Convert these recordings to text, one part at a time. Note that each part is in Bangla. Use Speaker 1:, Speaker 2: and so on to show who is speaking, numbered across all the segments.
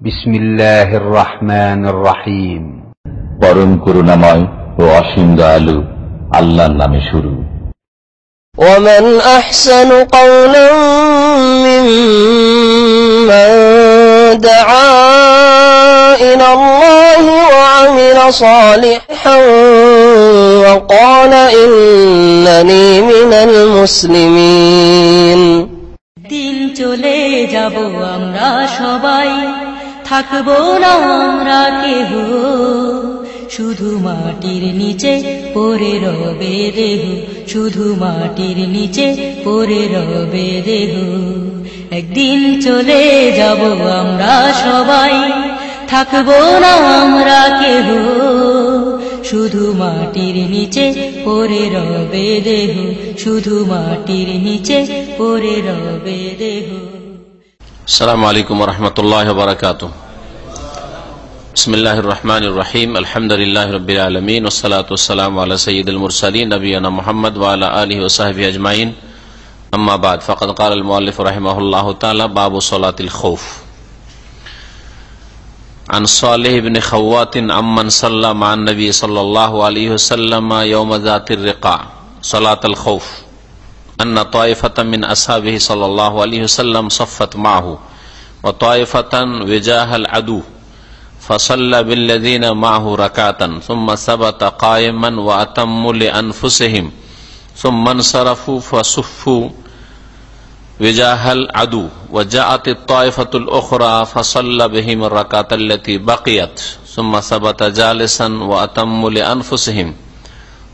Speaker 1: بسم الله الرحمن الرحيم
Speaker 2: পরম করুণাময় ও অসীম দয়ালু আল্লাহর নামে শুরু
Speaker 3: ومن أحسن قولا ممن دعا إلى الله وعمل صالحا وقال إنني من المسلمين
Speaker 4: দিন চলে যাব আমরা সবাই থাকব না আমরা কেহ। শুধু মাটির নিচে পরে রবে দেহ। শুধু মাটির নিচে পরে রবে দেহ। একদিন চলে যাব আমরা সবাই। থাকব না আমরা কেহ। শুধু মাটির নিচে পরে রবে দেহ। শুধু মাটির নিচে পরে রবে দেহ।
Speaker 5: السلام عليكم ورحمة الله وبركاته. بسم الله الرحمن الرحيم. الحمد لله رب العالمين والصلاة والسلام على سيد المرسلين نبينا محمد وعلى آله وصحبه أجمعين. أما بعد، فقد قال المؤلف رحمه الله تعالى باب صلاة الخوف. عن صالح بن خوات عمن صلى مع النبي صلى الله عليه وسلم يوم ذات الرقاع. صلاة الخوف. أن طائفة من أصحابه صلى الله عليه وسلم صفت معه وطائفة وجاه العدو فصلى بالذين معه ركعة ثم ثبت قائما وأتموا لأنفسهم ثم انصرفوا فصفوا وجاه العدو. وجاءت الطائفة الأخرى فصلى بهم الركعة التي بقيت ثم ثبت جالسا وأتموا لأنفسهم.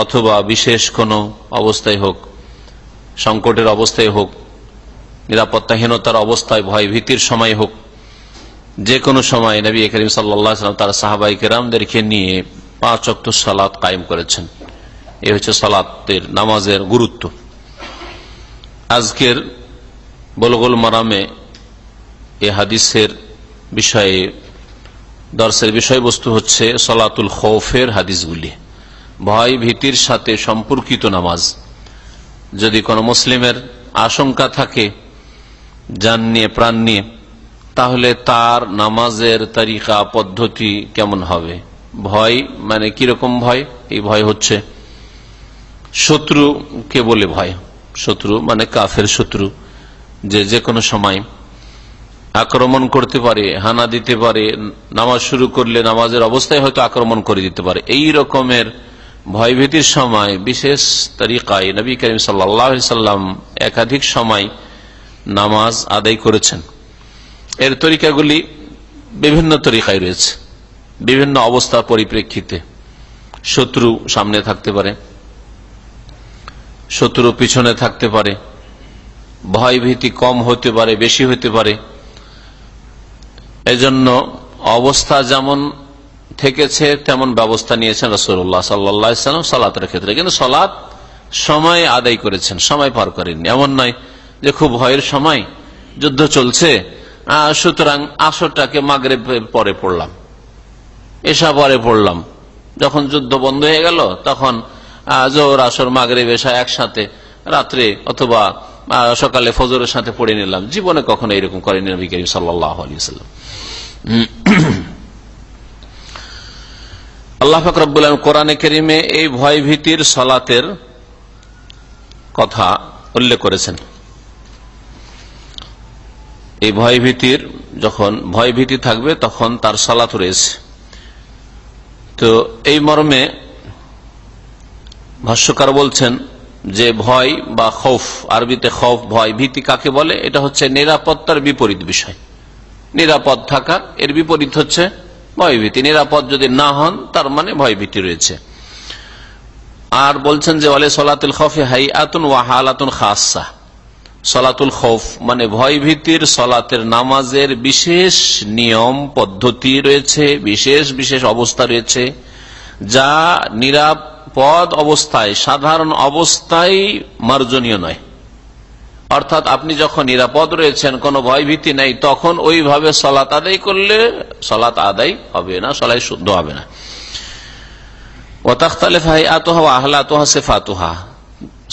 Speaker 5: অথবা বিশেষ কোনো অবস্থায় হোক, সংকটের অবস্থায় হোক, নিরাপত্তাহীনতার অবস্থায় ভয় ভীতির সময় হোক, যে কোনো সময় নবী করিম সাল্লাম তার সাহাবাই কেরামদেরকে নিয়ে পাঁচ অক্ট সালাত কায়েম করেছেন। এ হচ্ছে সালাতের নামাজের গুরুত্ব। আজকের বলগোল মারামে এ হাদিসের বিষয়ে, দর্শের বিষয়বস্তু হচ্ছে সলাতুল খৌফের হাদিসগুলি। ভয় ভীতির সাথে সম্পর্কিত নামাজ। যদি কোনো মুসলিমের আশঙ্কা থাকে, যান নিয়ে, প্রাণ নিয়ে, তাহলে তার নামাজের তারিকা পদ্ধতি কেমন হবে? ভয় মানে কীরকম ভয়? এই ভয় হচ্ছে শত্রু কে বলে ভয়? শত্রু মানে কাফের শত্রু, যে যে কোনো সময় আক্রমণ করতে পারে, হানা দিতে পারে, নামাজ শুরু করলে নামাজের অবস্থায় হয়তো আক্রমণ করে দিতে পারে। এই রকমের ভয়ভীতির সময়, বিশেষ তরিকায় নবী করিম সাল্লাম একাধিক সময় নামাজ আদায় করেছেন। এর তরিকাগুলি বিভিন্ন তরিকায় রয়েছে, বিভিন্ন অবস্থার পরিপ্রেক্ষিতে। শত্রু সামনে থাকতে পারে, শত্রু পিছনে থাকতে পারে ভয় ভীতি কম হতে পারে, বেশি হতে পারে। এজন্য অবস্থা যেমন থেকেছে, তেমন ব্যবস্থা নিয়েছেন রসুল্লাহ সাল্লাম সালাতের ক্ষেত্রে। কিন্তু সলাৎ সময় আদায় করেছেন, সময় পার করেননি। এমন নয় যে খুব ভয়ের সময় যুদ্ধ চলছে সুতরাং আসরটাকে মাগরে পরে পড়লাম এসা পরে পড়লাম। যখন যুদ্ধ বন্ধ হয়ে গেল, তখন জোর আসর মাগরে বেশা একসাথে রাত্রে অথবা সকালে ফজরের সাথে পড়ে নিলাম। জীবনে কখনো এরকম করেনি নবী করিম সাল্লাহ আলিয়াল্লাম আল্লাহ ফকরাবুল কোরআনে কেরিমে এই ভয় ভীতির সলাতের কথা উল্লেখ করেছেন। এই ভয় ভীতির যখন ভয় ভীতি থাকবে তখন তার সালাত রয়েছে। তো এই মর্মে ভাষ্যকার বলছেন যে ভয় বা খৌফ, আরবিতে খৌফ, ভয়, ভীতি কাকে বলে? এটা হচ্ছে নিরাপত্তার বিপরীত বিষয়। নিরাপদ থাকা এর বিপরীত হচ্ছে ভয়ভীতি, নিরাপদ যদি না হন, তার মানে ভয়ভীতি রয়েছে। আর বলছেন যে, ওয়ালে সলাতুল খফে হাই আতুন ওয়াহালাতুন খাসা সলাতুল খৌফ মানে ভয়ভীতির, সলাতের নামাজের বিশেষ নিয়ম, পদ্ধতি রয়েছে, বিশেষ বিশেষ অবস্থা রয়েছে, যা নিরাপদ অবস্থায়, সাধারণ অবস্থায় মার্জনীয় নয়। অর্থাৎ আপনি যখন নিরাপদ রয়েছেন, কোনো ভয়ভীতি নেই, তখন ওইভাবে সলাত আদায় করলে সলাত আদায় হবে না, সলাই শুদ্ধ হবে না।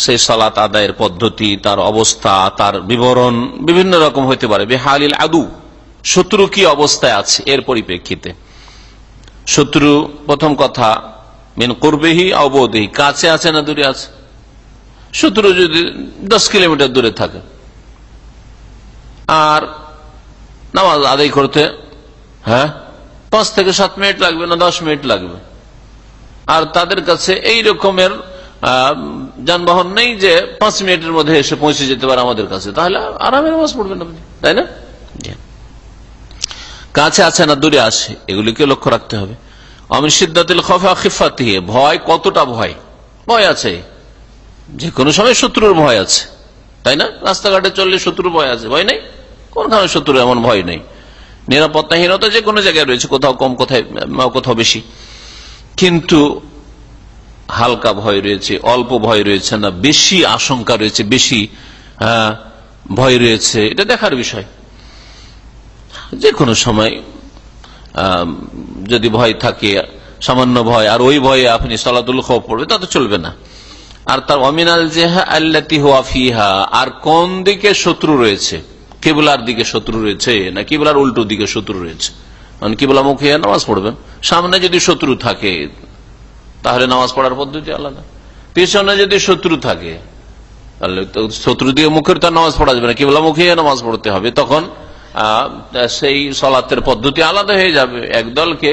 Speaker 5: সেই সলাত আদায়ের পদ্ধতি, তার অবস্থা, তার বিবরণ বিভিন্ন রকম হইতে পারে। বেহালিল আদু, শত্রু কি অবস্থায় আছে, এর পরিপ্রেক্ষিতে। শত্রু, প্রথম কথা, মেন করবেহি অবদেহি কাছে আছে না দূরে আছে? শত্রু যদি দশ কিলোমিটার দূরে থাকে আর নামাজ আদায় করতে হ্যাঁ পাঁচ থেকে সাত মিনিট লাগবে না দশ মিনিট লাগবে। আর তাদের কাছে এই রকমের যানবাহন নেই যে পাঁচ মিনিটের মধ্যে এসে পৌঁছে যেতে পারে আমাদের কাছে। তাহলে আরামে নামাজ পড়বেন আপনি তাই না? কাছে আছে না দূরে আসে এগুলিকে লক্ষ্য রাখতে হবে। অমিন সিদ্ধাতিল খফা খিফাতি ভয় কতটা ভয়? ভয় আছে। যে কোনো সময় শত্রুর ভয় আছে। তাই না? রাস্তাঘাটে চললে শত্রুর ভয় আছে। ভয় নেই? কোনখানে শত্রু এমন ভয় নেই? নিরাপত্তাহীনতা যে কোনো জায়গায় রয়েছে, কোথাও কম, কোথায় কোথাও বেশি। কিন্তু হালকা ভয় রয়েছে, অল্প ভয় রয়েছে না, বেশি আশঙ্কা রয়েছে, বেশি ভয় রয়েছে। এটা দেখার বিষয়। যে কোনো সময় যদি ভয় থাকে, সামান্য ভয়, আর ওই ভয়ে আপনি সলাতুল খব পড়বে তা তো চলবে না। আর তার অমিনাল জেহা আল্লাতি ফিহা। আর কোন দিকে শত্রু রয়েছে? কেবলার দিকে শত্রু রয়েছে না কেবলার উল্টো দিকে শত্রু রয়েছে? মানে কেবলা মুখে নামাজ পড়বেন। সামনে যদি শত্রু থাকে, তাহলে নামাজ পড়ার পদ্ধতি আলাদা। পেছনে যদি শত্রু থাকে, তাহলে শত্রু দিয়ে মুখের তো নামাজ পড়া যাবে না। কেবলা মুখে নামাজ পড়তে হবে, তখন সেই সলাতের পদ্ধতি আলাদা হয়ে যাবে। একদলকে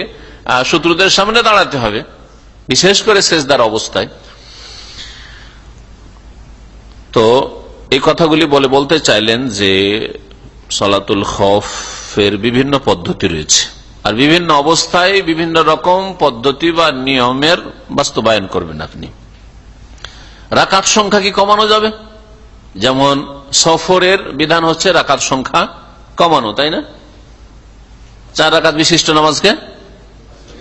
Speaker 5: শত্রুদের সামনে দাঁড়াতে হবে। বিশেষ করে শেষদার অবস্থায়। তো এই কথাগুলি বলে বলতে চাইলেন যে সলাতুল খফের বিভিন্ন পদ্ধতি রয়েছে। আর বিভিন্ন অবস্থায় বিভিন্ন রকম পদ্ধতি বা নিয়মের বাস্তবায়ন করবেন আপনি। রাকাত সংখ্যা কি কমানো যাবে? যেমন সফরের বিধান হচ্ছে রাকাত সংখ্যা কমানো, তাই না? চার রাকাত বিশিষ্ট নামাজকে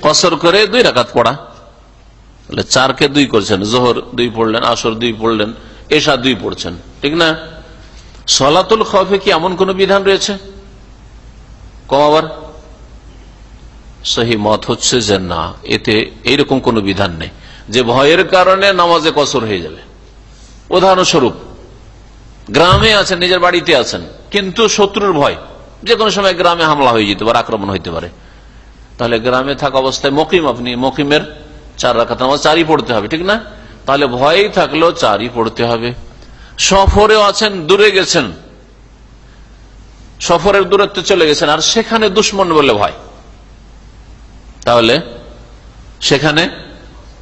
Speaker 5: কসর করে দুই রাকাত পড়া। তাহলে চারকে দুই করছেন, জোহর দুই পড়লেন, আসর দুই পড়লেন। এসা দুই পড়ছেন, ঠিক না? সলাতুল খফে কি এমন কোন বিধান রয়েছে? কমাবার সহি মত হচ্ছে যে না, এতে এইরকম কোন বিধান নেই। যে ভয়ের কারণে নামাজে কসর হয়ে যাবে। উদাহরণস্বরূপ, গ্রামে আছেন, নিজের বাড়িতে আছেন, কিন্তু শত্রুর ভয়, যে কোনো সময় গ্রামে হামলা হয়ে যেতে পারে, আক্রমণ হইতে পারে। তাহলে গ্রামে থাকা অবস্থায় মকিম আপনি, মকিমের চার রাখাত নামাজ চারই পড়তে হবে, ঠিক না? তাহলে ভয়ই থাকলেও চারই পড়তে হবে। সফরেও আছেন, দূরে গেছেন। সফরের দূরত্বে চলে গেছেন, আর সেখানে দুশ্মন বলে ভয়। তাহলে সেখানে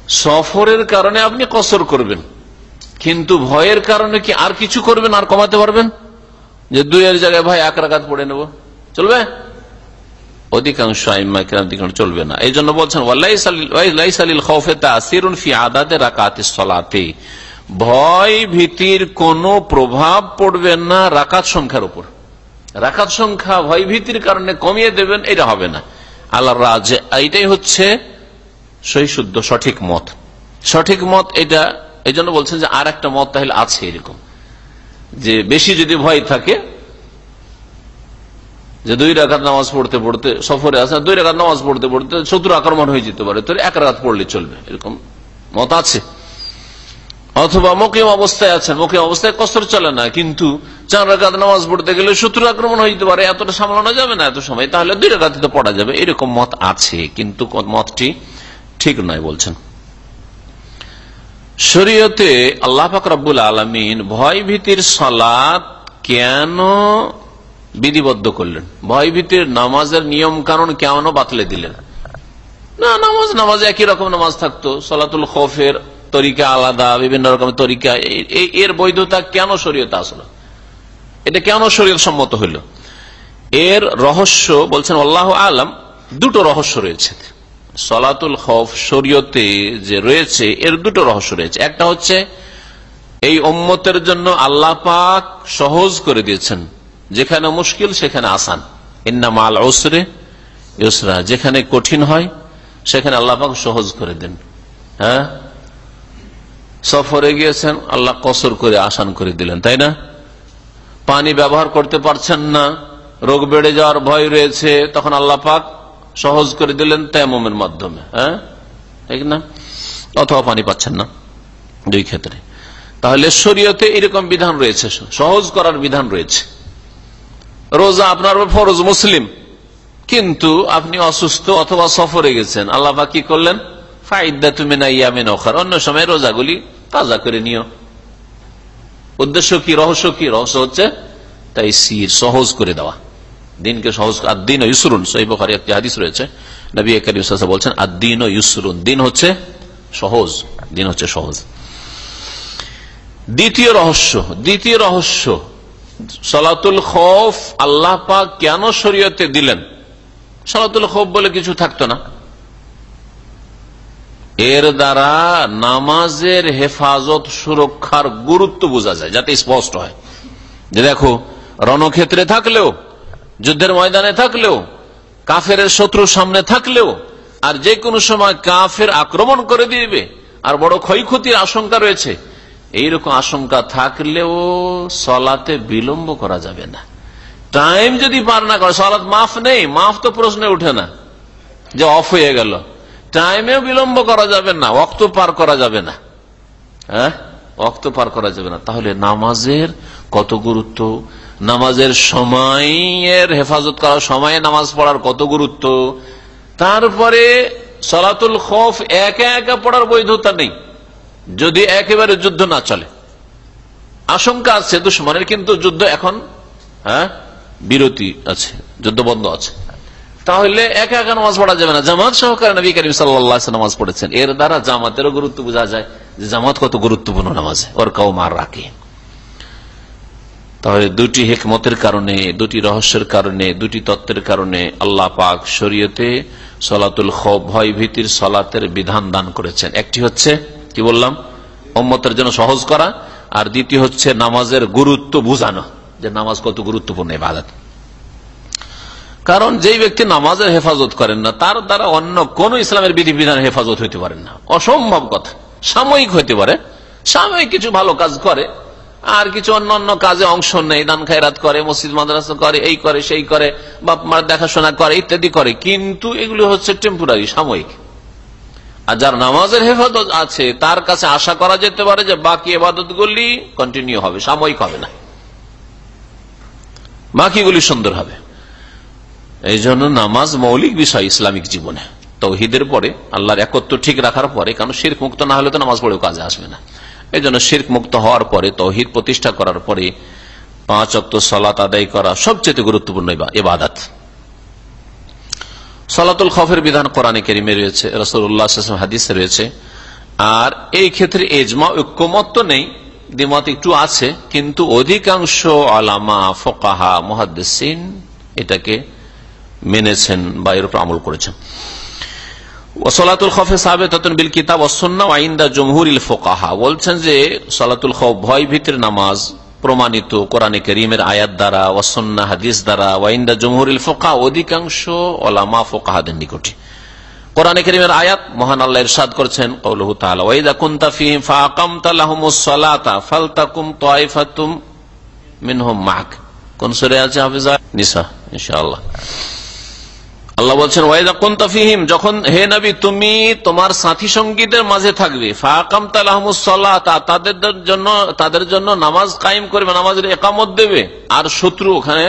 Speaker 5: সফরের কারণে আপনি কসর করবেন। কিন্তু ভয়ের কারণে কি আর কিছু করবেন, আর কমাতে পারবেন? যে দুইয়ের জায়গায় ভাই এক রাকাত পড়ে নেব। চলবে? অধিকাংশ চলবে না। এই জন্য বলছেন ভয় ভীতির কোন প্রভাব পড়বে না রাকাত সংখ্যার উপর। রাকাত সংখ্যা ভয় ভীতির কারণে কমিয়ে দেবেন, এটা হবে না। আল্লাহ রাজ এইটাই হচ্ছে সহি শুদ্ধ সঠিক মত। সঠিক মত এটা এই জন্য বলছেন যে আর একটা মত তাহলে আছে এরকম। যে বেশি যদি ভয় থাকে যে দুই রাখাত নামাজ পড়তে পড়তে সফরে আসে, দুই রাখাত নামাজ পড়তে পড়তে শত্রু আক্রমণ হয়ে যেতে পারে। তোর এক রাত পড়লে চলবে। এরকম মত আছে? অথবা মকিম অবস্থায় আছেন। মকিম অবস্থায় কষ্ট চলে না, কিন্তু চার রাখাত নামাজ পড়তে গেলে শত্রু আক্রমণ হয়ে যেতে পারে। এতটা সামলানো যাবে না এত সময়। তাহলে দুই রাখাতে তো পড়া যাবে। এরকম মত আছে, কিন্তু মতটি ঠিক নয় বলছেন। শরীয়তে আল্লাহ ফাকরাবুল আলমিন ভয় ভীতির সলাদ কেন বিধিবদ্ধ করলেন। ভয় ভীতির নামাজের নিয়ম কারণ কেন বাতলে দিলেন। না, নামাজ নামাজ একই রকম নামাজ থাকতো। সলাতুল খফের তরিকা আলাদা, বিভিন্ন রকমের তরিকা। এর বৈধতা কেন শরীয়ত আসলো? এটা কেন শরীয়ত সম্মত হইল? এর রহস্য বলছেন, আল্লাহ আলম, দুটো রহস্য রয়েছে। সলাতুল খফ শরীয়তে যে রয়েছে, এর দুটো রহস্য রয়েছে। একটা হচ্ছে, এই উম্মতের জন্য আল্লাহ পাক সহজ করে দিয়েছেন যেখানে মুশকিল, সেখানে আসান। ইন্না মাল ওসরে ইসরা যেখানে কঠিন হয়, সেখানে আল্লাপাক সহজ করে দেন। হ্যাঁ? সফরে গিয়েছেন, আল্লাহ কসর করে আসান করে দিলেন, তাই না? পানি ব্যবহার করতে পারছেন না, রোগ বেড়ে যাওয়ার ভয় রয়েছে, তখন আল্লাহ পাক সহজ করে দিলেন তেমমের মাধ্যমে হ্যাঁ? ঠিক না? অথবা পানি পাচ্ছেন না, দুই ক্ষেত্রে। তাহলে শরীয়তে এরকম বিধান রয়েছে, সহজ করার বিধান রয়েছে। রোজা আপনার ফরজ মুসলিম। কিন্তু আপনি অসুস্থ অথবা সফরে গেছেন। আল্লাহ কি করলেন? ফাইদা তুমি না ইয়ামিন অখার অন্য সময় রোজাগুলি তাজা করে নিও। উদ্দেশ্য কি, রহস্য কি? রহস্য হচ্ছে তাই সির সহজ করে দেওয়া। দিনকে সহজ আর দিন ইসরুন সহি বখারি একটি হাদিস রয়েছে। নবী করিম বলছেন আর দিন ও ইসরুন দিন হচ্ছে সহজ। দিন হচ্ছে সহজ। দ্বিতীয় রহস্য। দ্বিতীয় রহস্য সলাতুল খফ আল্লাহ পাক কেন শরীয়তে দিলেন? সলাতুল খফ বলে কিছু থাকতো না। এর দ্বারা নামাজের হেফাজত সুরক্ষার গুরুত্ব বোঝা যায়, যাতে স্পষ্ট হয়। যে দেখো, রণক্ষেত্রে থাকলেও, যুদ্ধের ময়দানে থাকলেও কাফের শত্রুর সামনে থাকলেও, আর যে কোনো সময় কাফের আক্রমণ করে দিবে, আর বড় ক্ষয়ক্ষতির আশঙ্কা রয়েছে এইরকম আশঙ্কা থাকলেও সলাতে বিলম্ব করা যাবে না। টাইম যদি পার না করে, সলাৎ মাফ নেই, মাফ তো প্রশ্নে উঠে না, যে অফ হয়ে গেল। টাইমেও বিলম্ব করা যাবে না অক্ত পার করা যাবে না। হ্যাঁ? অক্ত পার করা যাবে না। তাহলে নামাজের কত গুরুত্ব? নামাজের সময়ের হেফাজত করার সময়ে নামাজ পড়ার কত গুরুত্ব? তারপরে সলাতুল খফ একা একা পড়ার বৈধতা নেই। যদি একেবারে যুদ্ধ না চলে। আশঙ্কা আছে দুশ্মনের, কিন্তু যুদ্ধ এখন হ্যাঁ বিরতি আছে, যুদ্ধ বন্ধ আছে। তাহলে একা একা নামাজ পড়া যাবে না। জামাত সহকারে নবী করিম সাল্লাহ নামাজ পড়েছেন। এর দ্বারা জামাতেরও গুরুত্ব বোঝা যায় যে জামাত কত গুরুত্বপূর্ণ নামাজ। ওর কাউ মার রাখে তাহলে দুটি হেকমতের কারণে, দুটি রহস্যের কারণে, দুটি তত্ত্বের কারণে আল্লাহ পাক শরীয়তে সলাতুল ভয় ভীতির সলাতের বিধান দান করেছেন। একটি হচ্ছে কি বললাম? ওম্মতের জন্য সহজ করা। আর দ্বিতীয় হচ্ছে নামাজের গুরুত্ব বুঝানো, যে নামাজ কত গুরুত্বপূর্ণ ইবাদত। কারণ যেই ব্যক্তি নামাজের হেফাজত করেন না, তার দ্বারা অন্য কোন ইসলামের বিধিবিধান হেফাজত হইতে পারেন না। অসম্ভব কথা। সাময়িক হইতে পারে। সাময়িক কিছু ভালো কাজ করে, আর কিছু অন্য অন্য কাজে অংশ নেই দান খায়রাত করে, মসজিদ, মাদ্রাসা করে, এই করে, সেই করে বাপ দেখাশোনা করে, ইত্যাদি করে। কিন্তু এগুলো হচ্ছে টেম্পোরারি সাময়িক। আর যার নামাজের হেফাজত আছে, তার কাছে আশা করা যেতে পারে যে বাকি এবাদত গুলি কন্টিনিউ হবে, সাময়িক হবে না। বাকিগুলি সুন্দর হবে। এই জন্য নামাজ মৌলিক বিষয় ইসলামিক জীবনে। তৌহিদের পরে, আল্লাহর একত্র ঠিক রাখার পরে কারণ শির্ক মুক্ত না হলে তো নামাজ পড়েও কাজে আসবে না। এই জন্য শির্ক মুক্ত হওয়ার পরে, তৌহিদ প্রতিষ্ঠা করার পরে, পাঁচ অক্ত সলাত আদায় করা সবচেয়ে গুরুত্বপূর্ণ এবাদাত সলাতুল খফের বিধান কোরআনে কেরিমে রয়েছে রসুল্লাহ হাদিসে রয়েছে। আর এই ক্ষেত্রে এজমা ঐক্যমত তো নেই, দ্বিমত একটু আছে, কিন্তু অধিকাংশ আলামা, ফোকাহা মহাদ্দিন এটাকে মেনেছেন বা এর উপর আমল করেছেন। সলাতুল খফে সাবেতন বিল কিতাব অসন্না ওয়াইন্দা জমহুরিল ফোকাহা। বলছেন যে সলাতুল খফ ভয় ভিত্তির নামাজ প্রমাণিত কোরআনে করিমের আয়াত দ্বারা ওয়াসন্না হাদিস দ্বারা ওয়াইন্দা জমহুরিল ফোকা অধিকাংশ ওলামা ফোকাহাদের নিকটে। কোরআনে করিমের আয়াত, মহান আল্লাহ ইরশাদ করছেন, কৌলহু তাআলা ওয়াইদা কুনতা ফিহিম ফাআকামতা লাহুমুস সালাতা, ফালতাকুম তায়ফাতুম মিনহুম মাক। কোন সূরা আছে হাফেজা নিসা, ইনশাআল্লাহ। আল্লাহ বলছেন, ওয়াইদা কুনতা ফীহিম যখন, হে নবী, তুমি তোমার সাথী সঙ্গীদের মাঝে থাকবে। ফাআকামতা লাহুমুস সালাতা তাদের জন্য তাদের জন্য নামাজ কায়েম করবে, নামাজের একামত দেবে। আর শত্রু ওখানে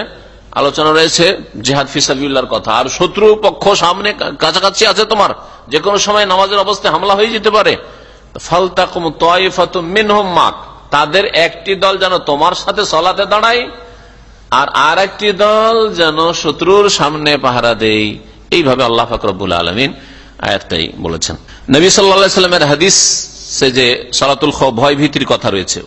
Speaker 5: আলোচনা রয়েছে, জেহাদ ফিসাবিল্লার কথা। আর শত্রু পক্ষ সামনে কাছাকাছি আছে তোমার। যে কোনো সময় নামাজের অবস্থায় হামলা হয়ে যেতে পারে। ফালতাকুম মিনহুম মাক তাদের একটি দল যেন তোমার সাথে সলাতে দাঁড়ায় আর আর একটি দল যেন শত্রুর সামনে পাহারা দেয়। এইভাবে আল্লাহ ফাকরবুল আলমিন আয়াতটাই বলেছেন। নবী সাল্লা সাল্লামের হাদিস সে যে সালাতুল ভয় ভীতির কথা রয়েছে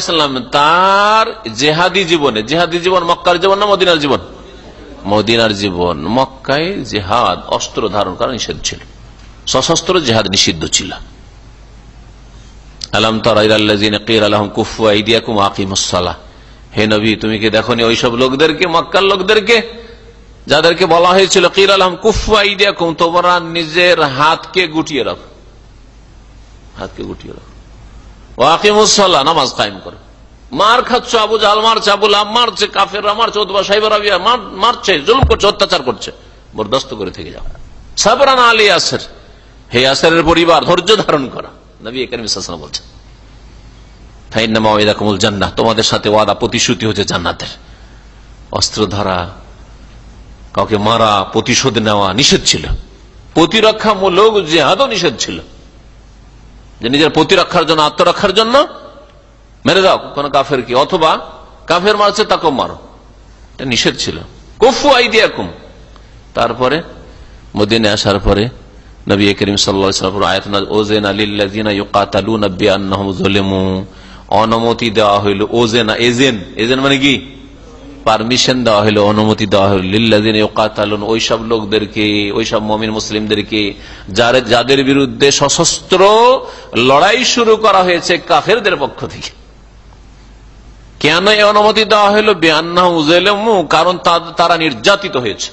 Speaker 5: সাল্লাম তার জেহাদি জীবনে জীবন মক্কার জীবন না মদিনার জীবন? মদিনার জীবন। জেহাদ অস্ত্র ধারণ নিষেধ ছিল। সশস্ত্র জেহাদ নিষিদ্ধ ছিল। আলম হে নবী, তুমি কি দেখো ওইসব লোকদেরকে, মক্কার লোকদেরকে, যাদেরকে বলা হয়েছিল কির তোমরা নিজের হাতকে গুটিয়ে হাতকে গুটিয়ে করছে, অত্যাচার করছে। করে থেকে পরিবার, ধৈর্য ধারণ করা। নবী বলছেন তোমাদের সাথে ওয়াদা প্রতিশ্রুতি হচ্ছে জান্নাতের। অস্ত্র ধরা কাউকে মারা, প্রতিশোধ নেওয়া নিষেধ ছিল। প্রতিরক্ষামূলক নিষেধ ছিল। যে নিজের প্রতিরক্ষার জন্য, আত্মরক্ষার জন্য মেরে দাও, কোন কাফের কি? অথবা কাফের মারছে, তাকেও মারো। নিষেধ ছিল। কফু আইডিয়া কুম তারপরে মদিনে আসার পরে নবী করিম অনুমতি দেওয়া হইল ওজেনা এজেন এজেন মানে কি? পারমিশন দেওয়া হইল, অনুমতি দেওয়া হইল লিল্লাদিন ইউকাতালুন ওইসব লোকদেরকে ওইসব মমিন মুসলিমদেরকে, যার, যাদের বিরুদ্ধে সশস্ত্র লড়াই শুরু করা হয়েছে কাফেরদের পক্ষ থেকে। কেন এই অনুমতি দেওয়া হইল? বেআন্না কারণ তারা নির্যাতিত হয়েছে,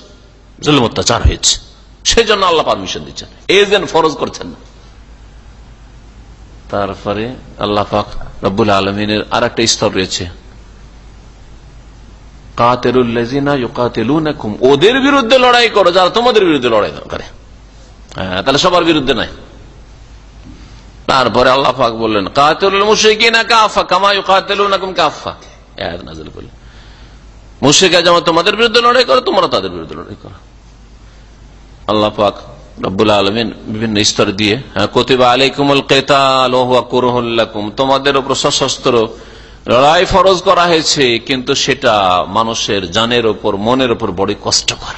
Speaker 5: জুলুম অত্যাচার হয়েছে। সেই জন্য আল্লাহ পারমিশন দিচ্ছেন। এজেন্ট ফরজ করছেন না। তারপরে আল্লাহ পাক রব্বুল আলমিনের আর একটা স্তর রয়েছে। ওদের বিরুদ্ধে লড়াই করো, যারা তোমাদের বিরুদ্ধে লড়াই করে। হ্যাঁ তাহলে সবার বিরুদ্ধে নাই তারপরে আল্লাহ পাক বললেন, কাতেলুল মুশরিকিনা কাফা যেমন তোমাদের বিরুদ্ধে লড়াই করে, তোমরা তাদের বিরুদ্ধে লড়াই করো। আল্লাহ পাক রব্বুল আলমিন বিভিন্ন স্তর দিয়ে কতিবা আলাইকুমুল কেতাল কুরহুল্লাকুম তোমাদের উপর সশস্ত্র লড়াই ফরজ করা হয়েছে, কিন্তু সেটা মানুষের জানের ওপর মনের ওপর বড় কষ্টকর।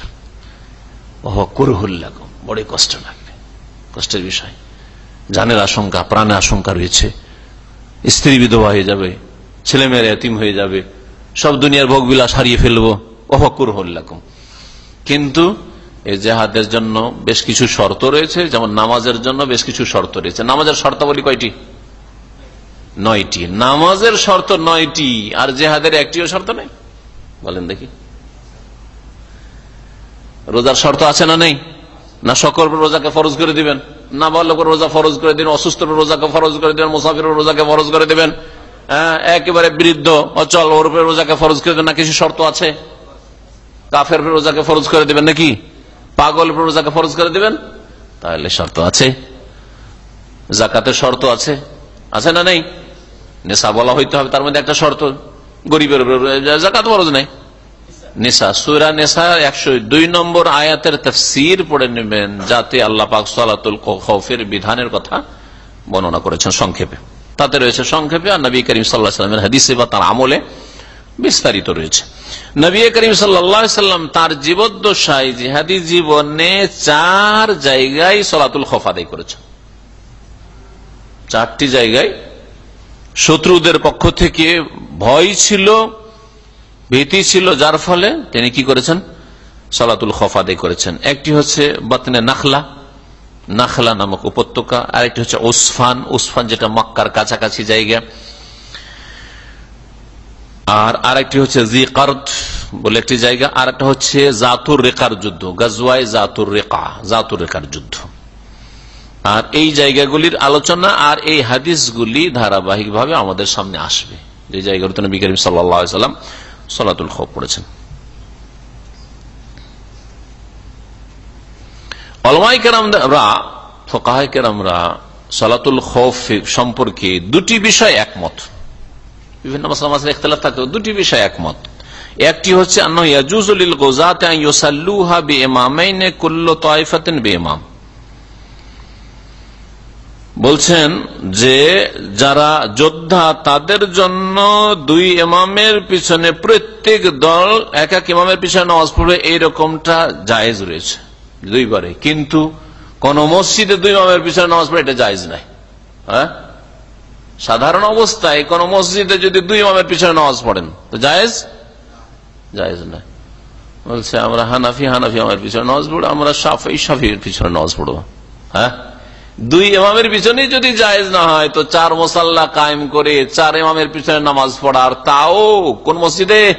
Speaker 5: কুরহুল্লাকুম বড় কষ্ট লাগবে। কষ্টের বিষয়। জানের আশঙ্কা, প্রাণের আশঙ্কা রয়েছে। স্ত্রী বিধবা হয়ে যাবে, ছেলেমেয়ের এতিম হয়ে যাবে, সব দুনিয়ার ভোগ বিলাস হারিয়ে ফেলব। ওহ কুরহুল্লাকুম কিন্তু জেহাদের জন্য বেশ কিছু শর্ত রয়েছে, যেমন নামাজের জন্য বেশ কিছু শর্ত রয়েছে। নামাজের শর্তাবলী কয়টি? নয়টি। নামাজের শর্ত নয়টি, আর জেহাদের একটিও শর্ত নেই। বলেন দেখি। রোজার শর্ত আছে না নেই? না সকল রোজাকে ফরজ করে দিবেন? না বালক রোজা ফরজ করে দিবেন? অসুস্থ রোজাকে ফরজ করে দিবেন? মুসাফির রোজাকে ফরজ করে দিবেন? একেবারে বৃদ্ধ, অচল, ওর উপরে রোজাকে ফরজ করে দেবেন? না কিছু শর্ত আছে? কাফের রোজাকে ফরজ করে দিবেন? নাকি? পাগল রোজাকে ফরজ করে দিবেন? তাহলে শর্ত আছে। জাকাতের শর্ত আছে। আছে না নেই? নেশা বলা হইতে হবে, তার মধ্যে একটা শর্ত। গরিবের জাকাত ফরজ নেই। নেশা, সুরা নেশা একশো দুই নম্বর আয়াতের তফসির পড়ে নেবেন, যাতে আল্লাহ পাক সালাতুল খৌফের বিধানের কথা বর্ণনা করেছেন সংক্ষেপে। তাতে রয়েছে সংক্ষেপে, আর নবী করিম সাল্লাহ সাল্লামের হাদিসে বা তার আমলে বিস্তারিত রয়েছে। নবী করিম সাল্লাম তার জীবদ্দশায়, জিহাদি জীবনে চার জায়গায় সলাতুল খফ আদায় করেছেন। চারটি জায়গায়। শত্রুদের পক্ষ থেকে ভয় ছিল, ভীতি ছিল, যার ফলে তিনি কি করেছেন? সলাতুল খফ আদায় করেছেন। একটি হচ্ছে বাতনে নাখলা। নাখলা নামক উপত্যকা, আরেকটি হচ্ছে ওসফান। ওসফান যেটা মক্কার কাছাকাছি জায়গা। আর আরেকটি হচ্ছে জি কার্দ বলে একটি জায়গা আর একটা হচ্ছে জাতুর রেখার যুদ্ধ গাজওয়াই জাতুর রেখা, জাতুর রেখার যুদ্ধ। আর এই জায়গাগুলির আলোচনা আর এই হাদিসগুলি ধারাবাহিকভাবে আমাদের সামনে আসবে। যে জায়গাগুলোতে নবী করিম সাল্লাম সলাতুল খোপ পড়েছেন। সম্পর্কে দুটি বিষয় একমত। বিভিন্ন মাসলামাসের ইখতলাফ থাকতেও দুটি বিষয় একমত। একটি হচ্ছে বলছেন যে যারা যোদ্ধা, তাদের জন্য দুই এমামের পিছনে প্রত্যেক দল, এক এক ইমামের পিছনে নামাজ পড়বে, এইরকমটা জায়েজ রয়েছে দুইবারে। কিন্তু কোন মসজিদে দুই ইমামের পিছনে নামাজ পড়ে, এটা জায়েজ নাই। হ্যাঁ? সাধারণ অবস্থায় কোন মসজিদে যদি দুই ইমামের পিছনে নামাজ পড়েন, তো জায়েজ? জায়েজ না। বলছে, আমরা হানাফি হানাফি আমার পিছনে নামাজ পড়ো আমরা সাফি সাফির পিছনে নামাজ পড়ব। হ্যাঁ? দুই এমামের পিছনে যদি জায়েজ না হয়, তো চার মোসাল্লা কায়েম করে চার এমামের পিছনে নামাজ পড়ার তাও কোন মসজিদে?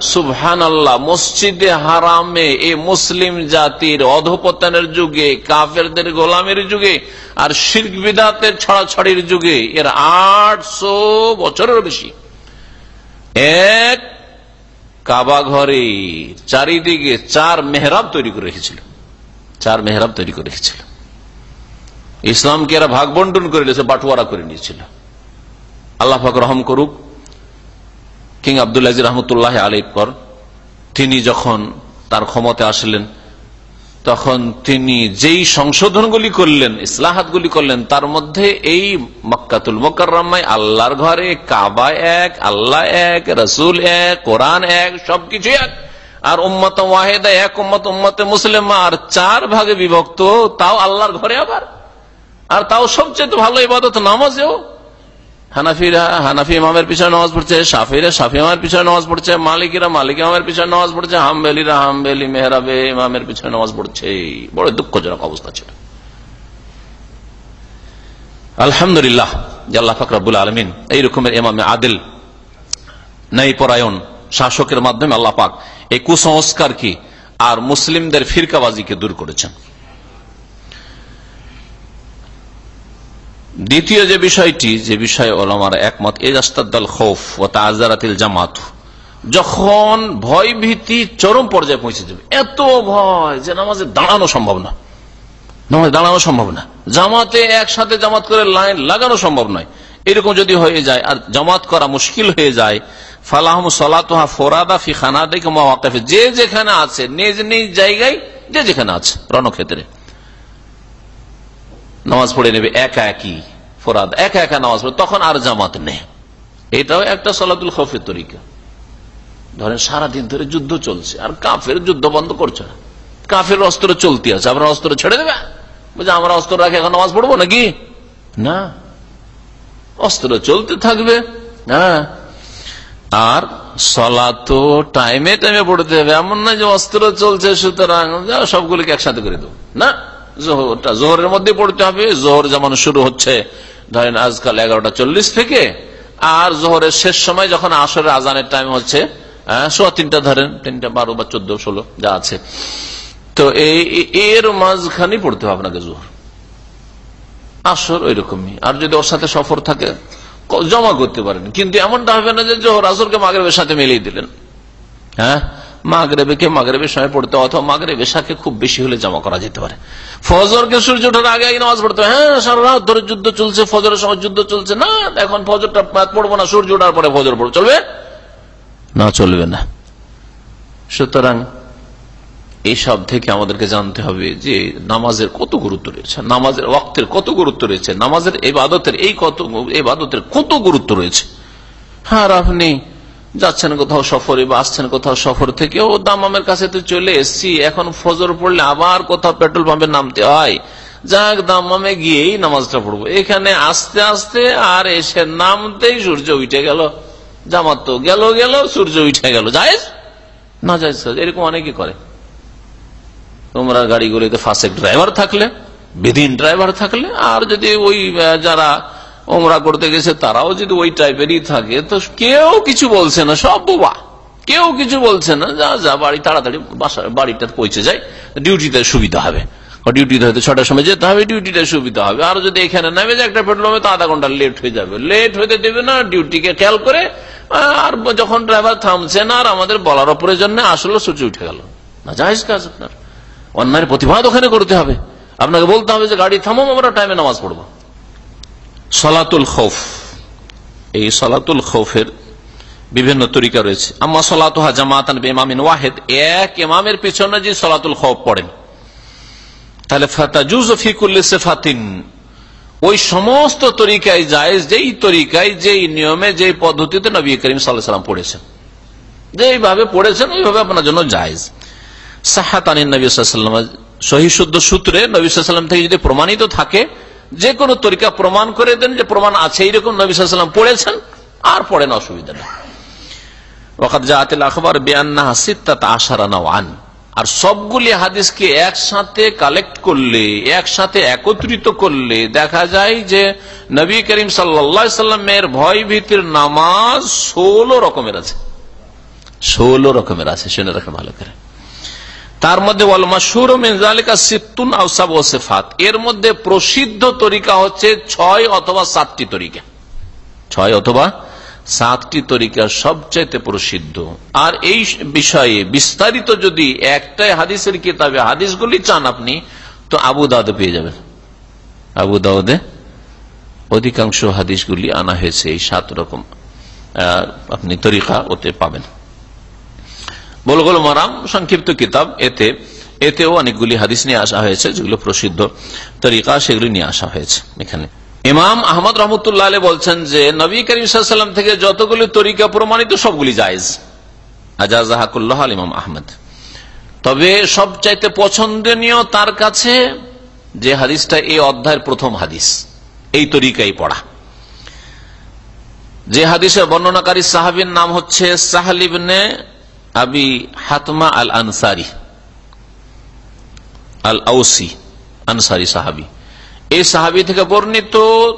Speaker 5: সুবহান আল্লাহ মসজিদে হারামে এ মুসলিম জাতির অধপতনের যুগে, কাফেরদের গোলামের যুগে আর শির্ক বিদাতের ছড়াছড়ির যুগে এর আটশো বছরের বেশি। এক কাবা ঘরে চারিদিকে চার মেহরাব তৈরি করে রেখেছিল। চার মেহরাব তৈরি করে রেখেছিল। ইসলামকে এরা ভাগ বন্টন করে নিয়েছে, বাটুয়ারা করে নিয়েছিল। আল্লাহ পাক রহম করুক কিং আবদুল্লাহ রহমতুল্লাহ আলীর পর তিনি যখন তার ক্ষমতা আসলেন, তখন তিনি যেই সংশোধনগুলি করলেন, ইসলাহাতগুলি করলেন, তার মধ্যে এই মক্কাতুল মোকাররামায় আল্লাহর ঘরে কাবা এক, আল্লাহ এক, রসুল এক, কোরআন এক, সবকিছু এক। আর উম্মত ওয়াহেদা এক, উম্মত উম্মতে মুসলিম, আর চার ভাগে বিভক্ত, তাও আল্লাহর ঘরে আবার। আর তাও সবচেয়ে ভালো ইবাদত নামাজেও। হানাফিরা, হানাফি ইমামের পিছনে নামাজ পড়ছে সাফিরা সাফি ইমামের পিছনে নামাজ পড়ছে, মালিকিরা, মালিক ইমামের পিছনে নামাজ পড়ছে, হামবেলিরা, হামবেলি মেহরাবে ইমামের পিছনে নামাজ পড়ছে। বড় দুঃখজনক অবস্থা ছিল। আলহামদুলিল্লাহ আল্লাহ ফাকরাবুল আলমিন এই রকমের ইমামে আদিল নাই পরায়ণ শাসকের মাধ্যমে আল্লাহ পাক এই কুসংস্কার কি আর মুসলিমদের ফিরকাবাজিকে দূর করেছেন। দ্বিতীয় যে বিষয়টি, যে বিষয়ে ওলামার একমত এজাস্তাদ্দাল খৌফ ও তাজারাতিল জামাত যখন ভয় ভীতি চরম পর্যায়ে পৌঁছে যাবে, এত ভয় যে নামাজে দাঁড়ানো সম্ভব না। নামাজে দাঁড়ানো সম্ভব না। জামাতে একসাথে জামাত করে লাইন লাগানো সম্ভব নয়। এরকম যদি হয়ে যায় আর জামাত করা মুশকিল হয়ে যায়, ফালাহম সলাতহা ফোরাদা ফি খানা দেখে যে যেখানে আছে, নিজ নিজ জায়গায়, যে যেখানে আছে, রণক্ষেত্রে। নামাজ পড়ে নেবে, একা একই ফোরাদ, একা একা নামাজ পড়ে, তখন আর জামাত নেই। এটাও একটা সলাতুল খফের তরিকা। ধরেন সারাদিন ধরে যুদ্ধ চলছে, আর কাফের যুদ্ধ বন্ধ করছে না। কাফের অস্ত্র চলতে আছে আপনার অস্ত্র ছেড়ে দেবে? বলছে, আমরা অস্ত্র রাখে এখন নামাজ পড়ব নাকি? না। অস্ত্র চলতে থাকবে হ্যাঁ আর সলা তো টাইমে টাইমে পড়তে হবে, এমন না যে অস্ত্র চলছে, সুতরাং সবগুলিকে একসাথে করে দেবো, না। জোহরটা, জোহরের মধ্যে পড়তে হবে। জোহর যেমন শুরু হচ্ছে, ধরেন আজকাল এগারোটা চল্লিশ থেকে, আর জোহরের শেষ সময় যখন আসরের আজানের টাইম হচ্ছে সোয়া তিনটা ধরেন, তিনটা বারো বা চোদ্দ, ষোলো, যা আছে। তো এই, এর মাঝখানে পড়তে হবে আপনাকে জোহর। আসর ওই রকমই আর যদি ওর সাথে সফর থাকে জমা করতে পারেন। কিন্তু এমনটা হবে না যে জোহর, আসরকে মাগরেবের সাথে মিলিয়ে দিলেন। হ্যাঁ? মাগরেবেকে মাগরেবের সময় পড়তে অথবা মাগরেবের সাথে খুব বেশি হলে জমা করা যেতে পারে। ফজরকে সূর্য ওঠার আগে আগে নামাজ পড়তে হ্যাঁ। সারা রাত ধরে যুদ্ধ চলছে, ফজরের সময় যুদ্ধ চলছে। না, এখন ফজরটা পড়ব না, সূর্য ওঠার পরে ফজর পড়ব। চলবে? না চলবে না। সুতরাং এইসব থেকে আমাদেরকে জানতে হবে যে নামাজের কত গুরুত্ব রয়েছে, নামাজের ওয়াক্তের কত গুরুত্ব রয়েছে, নামাজের এই বাদতের এই কত এই বাদতের কত গুরুত্ব রয়েছে। হ্যাঁ আপনি যাচ্ছেন কোথাও সফরে বা আসছেন কোথাও সফর থেকে, ও দামামের কাছে তো চলে এসছি, এখন ফজর পড়লে আবার কোথাও পেট্রোল পাম্পে নামতে হয়। যাক দামামে গিয়েই নামাজটা পড়ব। এখানে আস্তে আস্তে আর এসে নামতেই সূর্য উঠে গেল। জামাত তো গেল গেল, সূর্য উঠে গেল। যাইজ না যাইজ এরকম অনেকে করে। তোমরা গাড়িগুলিতে ফার্স্ট ড্রাইভার থাকলে, বেদিন ড্রাইভার থাকলে, আর যদি ওই যারা ওমরা করতে গেছে, তারাও যদি ওই টাইপেরই থাকে, তো কেউ কিছু বলছে না, সব বোবা। কেউ কিছু বলছে না, যা যা, বাড়ি, তাড়াতাড়ি বাসা, বাড়িটা পৌঁছে যায় ডিউটিতে সুবিধা হবে। ডিউটিতে হয়তো ছটার সময় যেতে হবে ডিউটিতে সুবিধা হবে। আর যদি এখানে নামে যে একটা পেট্রোল পাম্পে তো আধা ঘণ্টা লেট হয়ে যাবে। লেট হইতে দেবে না ডিউটিকে খেয়াল করে, আর যখন ড্রাইভার থামছে না আর আমাদের বলার প্রয়োজন নেই, আসলে সূর্য উঠে গেল। না জাহেজ কাজ আপনার। অন্যায়ের প্রতিবাদ ওখানে করতে হবে। আপনাকে বলতে হবে যে, গাড়ি থামো, আমরা টাইমে নামাজ পড়ব। সলাতুল খৌফ। এই সলাতুল খৌফের বিভিন্ন তরিকা রয়েছে। আম্মা সলাতুহা জামাতান ইমামিন ওয়াহেদ, এক ইমামের পিছনে যে সলাতুল খৌফ পড়েন। তাহলে ফাতাজুজ ফিকুল্লি সেফাতিন। ওই সমস্ত তরিকায় যায় যেই তরিকায়, যেই নিয়মে, যেই পদ্ধতিতে নবী করিম সাল্লাম পড়েছেন। যেইভাবে পড়েছেন, ওইভাবে আপনার জন্য জায়েজ। সাহাতানি নবী সাল্লাম সহি শুদ্ধ সূত্রে নবী সাল্লাম থেকে যদি প্রমাণিত থাকে যে কোনো তরিকা প্রমাণ করে দেন যে প্রমাণ আছে এইরকম নবী সাল্লাম পড়েছেন, আর পড়েন অসুবিধা নেই। ওখাত জাহাতিল আখবর আশারা নওয়ান আর সবগুলি হাদিসকে একসাথে কালেক্ট করলে, একসাথে একত্রিত করলে দেখা যায় যে নবী করিম সাল্লামের ভয় ভীতির নামাজ ষোলো রকমের আছে। ষোলো রকমের আছে, শুনে রাখেন ভালো করে। তার মধ্যে এর মধ্যে প্রসিদ্ধ তরিকা হচ্ছে ছয় অথবা সাতটি তরিকা। ছয় অথবা সাতটি তরিকা সবচাইতে প্রসিদ্ধ। আর এই বিষয়ে বিস্তারিত যদি একটাই হাদিসের কিতাবে হাদিসগুলি চান আপনি, তো আবু দাউদে পেয়ে যাবেন। আবু দাউদে অধিকাংশ হাদিসগুলি আনা হয়েছে এই সাত রকম আপনি তরিকা ওতে পাবেন। বলগোল মারাম, সংক্ষিপ্ত কিতাব, এতে, এতেও অনেকগুলি হাদিস নিয়ে আসা হয়েছে, যেগুলো প্রসিদ্ধ তরিকা, সেগুলি নিয়ে আসা হয়েছে এখানে। ইমাম আহমদ রহমতুল্লাহ বলছেন যে, নবী করিম থেকে যতগুলি তরিকা প্রমাণিত, সবগুলি জায়েজ। আজাজাহাকুল্লাহ আল ইমাম আহমদ। তবে সবচাইতে পছন্দনীয় তার কাছে যে হাদিসটা, এই অধ্যায়ের প্রথম হাদিস। এই তরিকাই পড়া। যে হাদিসের বর্ণনাকারী সাহাবির নাম হচ্ছে সাহালিবনে আবি হাতমা আল আনসারি আল আউসি আনসারি সাহাবি এই সাহাবি থেকে বর্ণিত,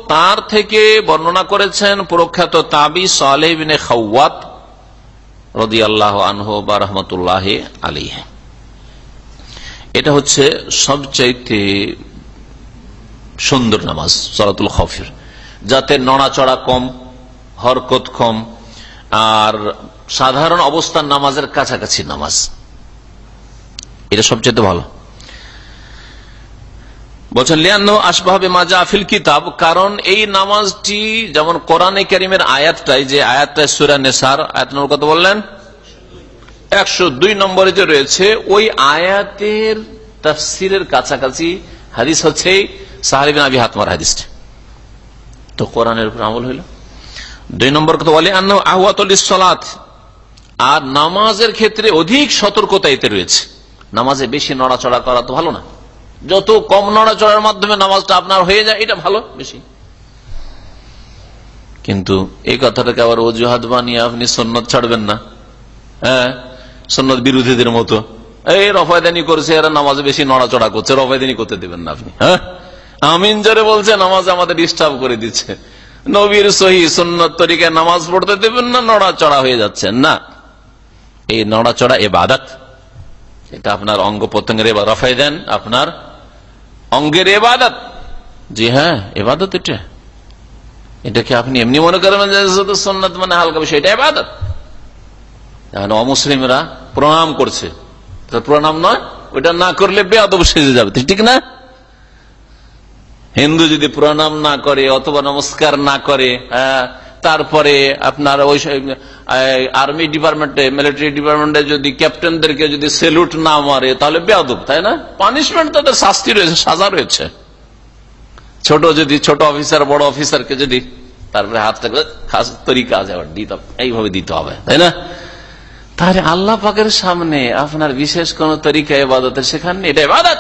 Speaker 5: তার থেকে বর্ণনা করেছেন প্রখ্যাত তাবি সালেবিনে খাওয়াত রদি আল্লাহ বা রহমতুল্লাহ আলী এটা হচ্ছে সবচাইতে সুন্দর নামাজ সরাতুল খফির যাতে নড়াচড়া কম, হরকত কম, আর সাধারণ অবস্থান নামাজের কাছাকাছি নামাজ। এটা সবচেয়ে ভালো। বলছেন লিয়ান্ন আসবাবে মাজা আফিল কিতাব। কারণ এই নামাজটি যেমন কোরআনে করিমের আয়াতটাই, যে আয়াতটাই সুরা নেসার, আয়াত নম্বর কত বললেন? একশো দুই নম্বরে যে রয়েছে, ওই আয়াতের তফসিরের কাছাকাছি হাদিস হচ্ছে সাহারিবিন আবি হাতমার হাদিসটা। তো কোরআনের উপর আমল হইল। দুই নম্বর কথা বলে আহুয়াতল সলাত। আর নামাজের ক্ষেত্রে অধিক সতর্কতা এতে রয়েছে। নামাজে বেশি নড়াচড়া করা তো ভালো না। যত কম নড়াচড়ার মাধ্যমে নামাজটা আপনার হয়ে যায়, এটা ভালো, বেশি। কিন্তু এই কথাটাকে আবার অজুহাত বানিয়ে আপনি সন্ন্যত ছাড়বেন না। হ্যাঁ সন্ন্যত বিরোধীদের মতো। এই রফায়দানি করছে, এরা নামাজে বেশি নড়াচড়া করছে, রফায়দানি করতে দেবেন না আপনি। হ্যাঁ? আমিন জোরে বলছে, নামাজ আমাদের ডিস্টার্ব করে দিচ্ছে। নবীর সহি সন্ন্যত তরিকায় নামাজ পড়তে দেবেন না, নড়াচড়া হয়ে যাচ্ছে না। এই নড়াচড়া এ বাদাত এটা আপনার অঙ্গ প্রত্যঙ্গের এবার রফাই দেন আপনার অঙ্গের এবাদত জি হ্যাঁ এবাদত এটা। এটাকে আপনি এমনি মনে করবেন যে সন্ন্যত মানে হালকা বিষয়, এটা এবাদত অমুসলিমরা প্রণাম করছে। প্রণাম নয়, ওইটা না করলে বেআদব সেজে যাবে ঠিক না? হিন্দু যদি প্রণাম না করে অথবা নমস্কার না করে তারপরে আপনার ওই আর্মি ডিপার্টমেন্টে মিলিটারি ডিপার্টমেন্টে যদি ক্যাপ্টেনদেরকে যদি সেলুট না মারে, তাহলে বেয়াদব, তাই না? পানিশমেন্ট তাদের শাস্তি রয়েছে, সাজা রয়েছে। ছোট যদি ছোট অফিসার বড় অফিসারকে যদি তারপরে হাতটা খাস তরিকা আছে আবার দিতে এইভাবে দিতে হবে, তাই না? তাহলে আল্লাহ পাকের সামনে আপনার বিশেষ কোন তরিকা এবাদতের সেখানে এটা এবাদত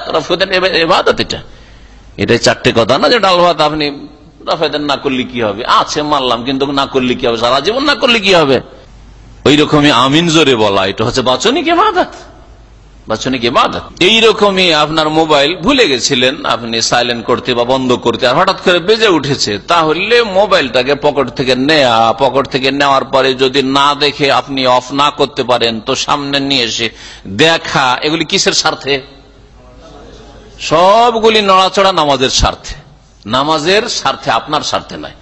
Speaker 5: এবাদত এটা। এটাই চারটে কথা না যে ডাল ভাত আপনি না করলে কি হবে? আছে কিন্তু না করলে কি হবে? সারা জীবন না করলে কি হবে? ওই রকমই আমিন জোরে বলা, এটা হচ্ছে এইরকমই আপনার মোবাইল ভুলে গেছিলেন, আপনি সাইলেন্ট করতে বা বন্ধ করতে, আর হঠাৎ করে বেজে উঠেছে, তাহলে মোবাইলটাকে পকেট থেকে নেয়া, পকেট থেকে নেওয়ার পরে যদি না দেখে আপনি অফ না করতে পারেন, তো সামনে নিয়ে এসে দেখা, এগুলি কিসের স্বার্থে? সবগুলি নড়াচড়া নামাজের স্বার্থে। নামাজের স্বার্থে আপনার স্বার্থে নয়।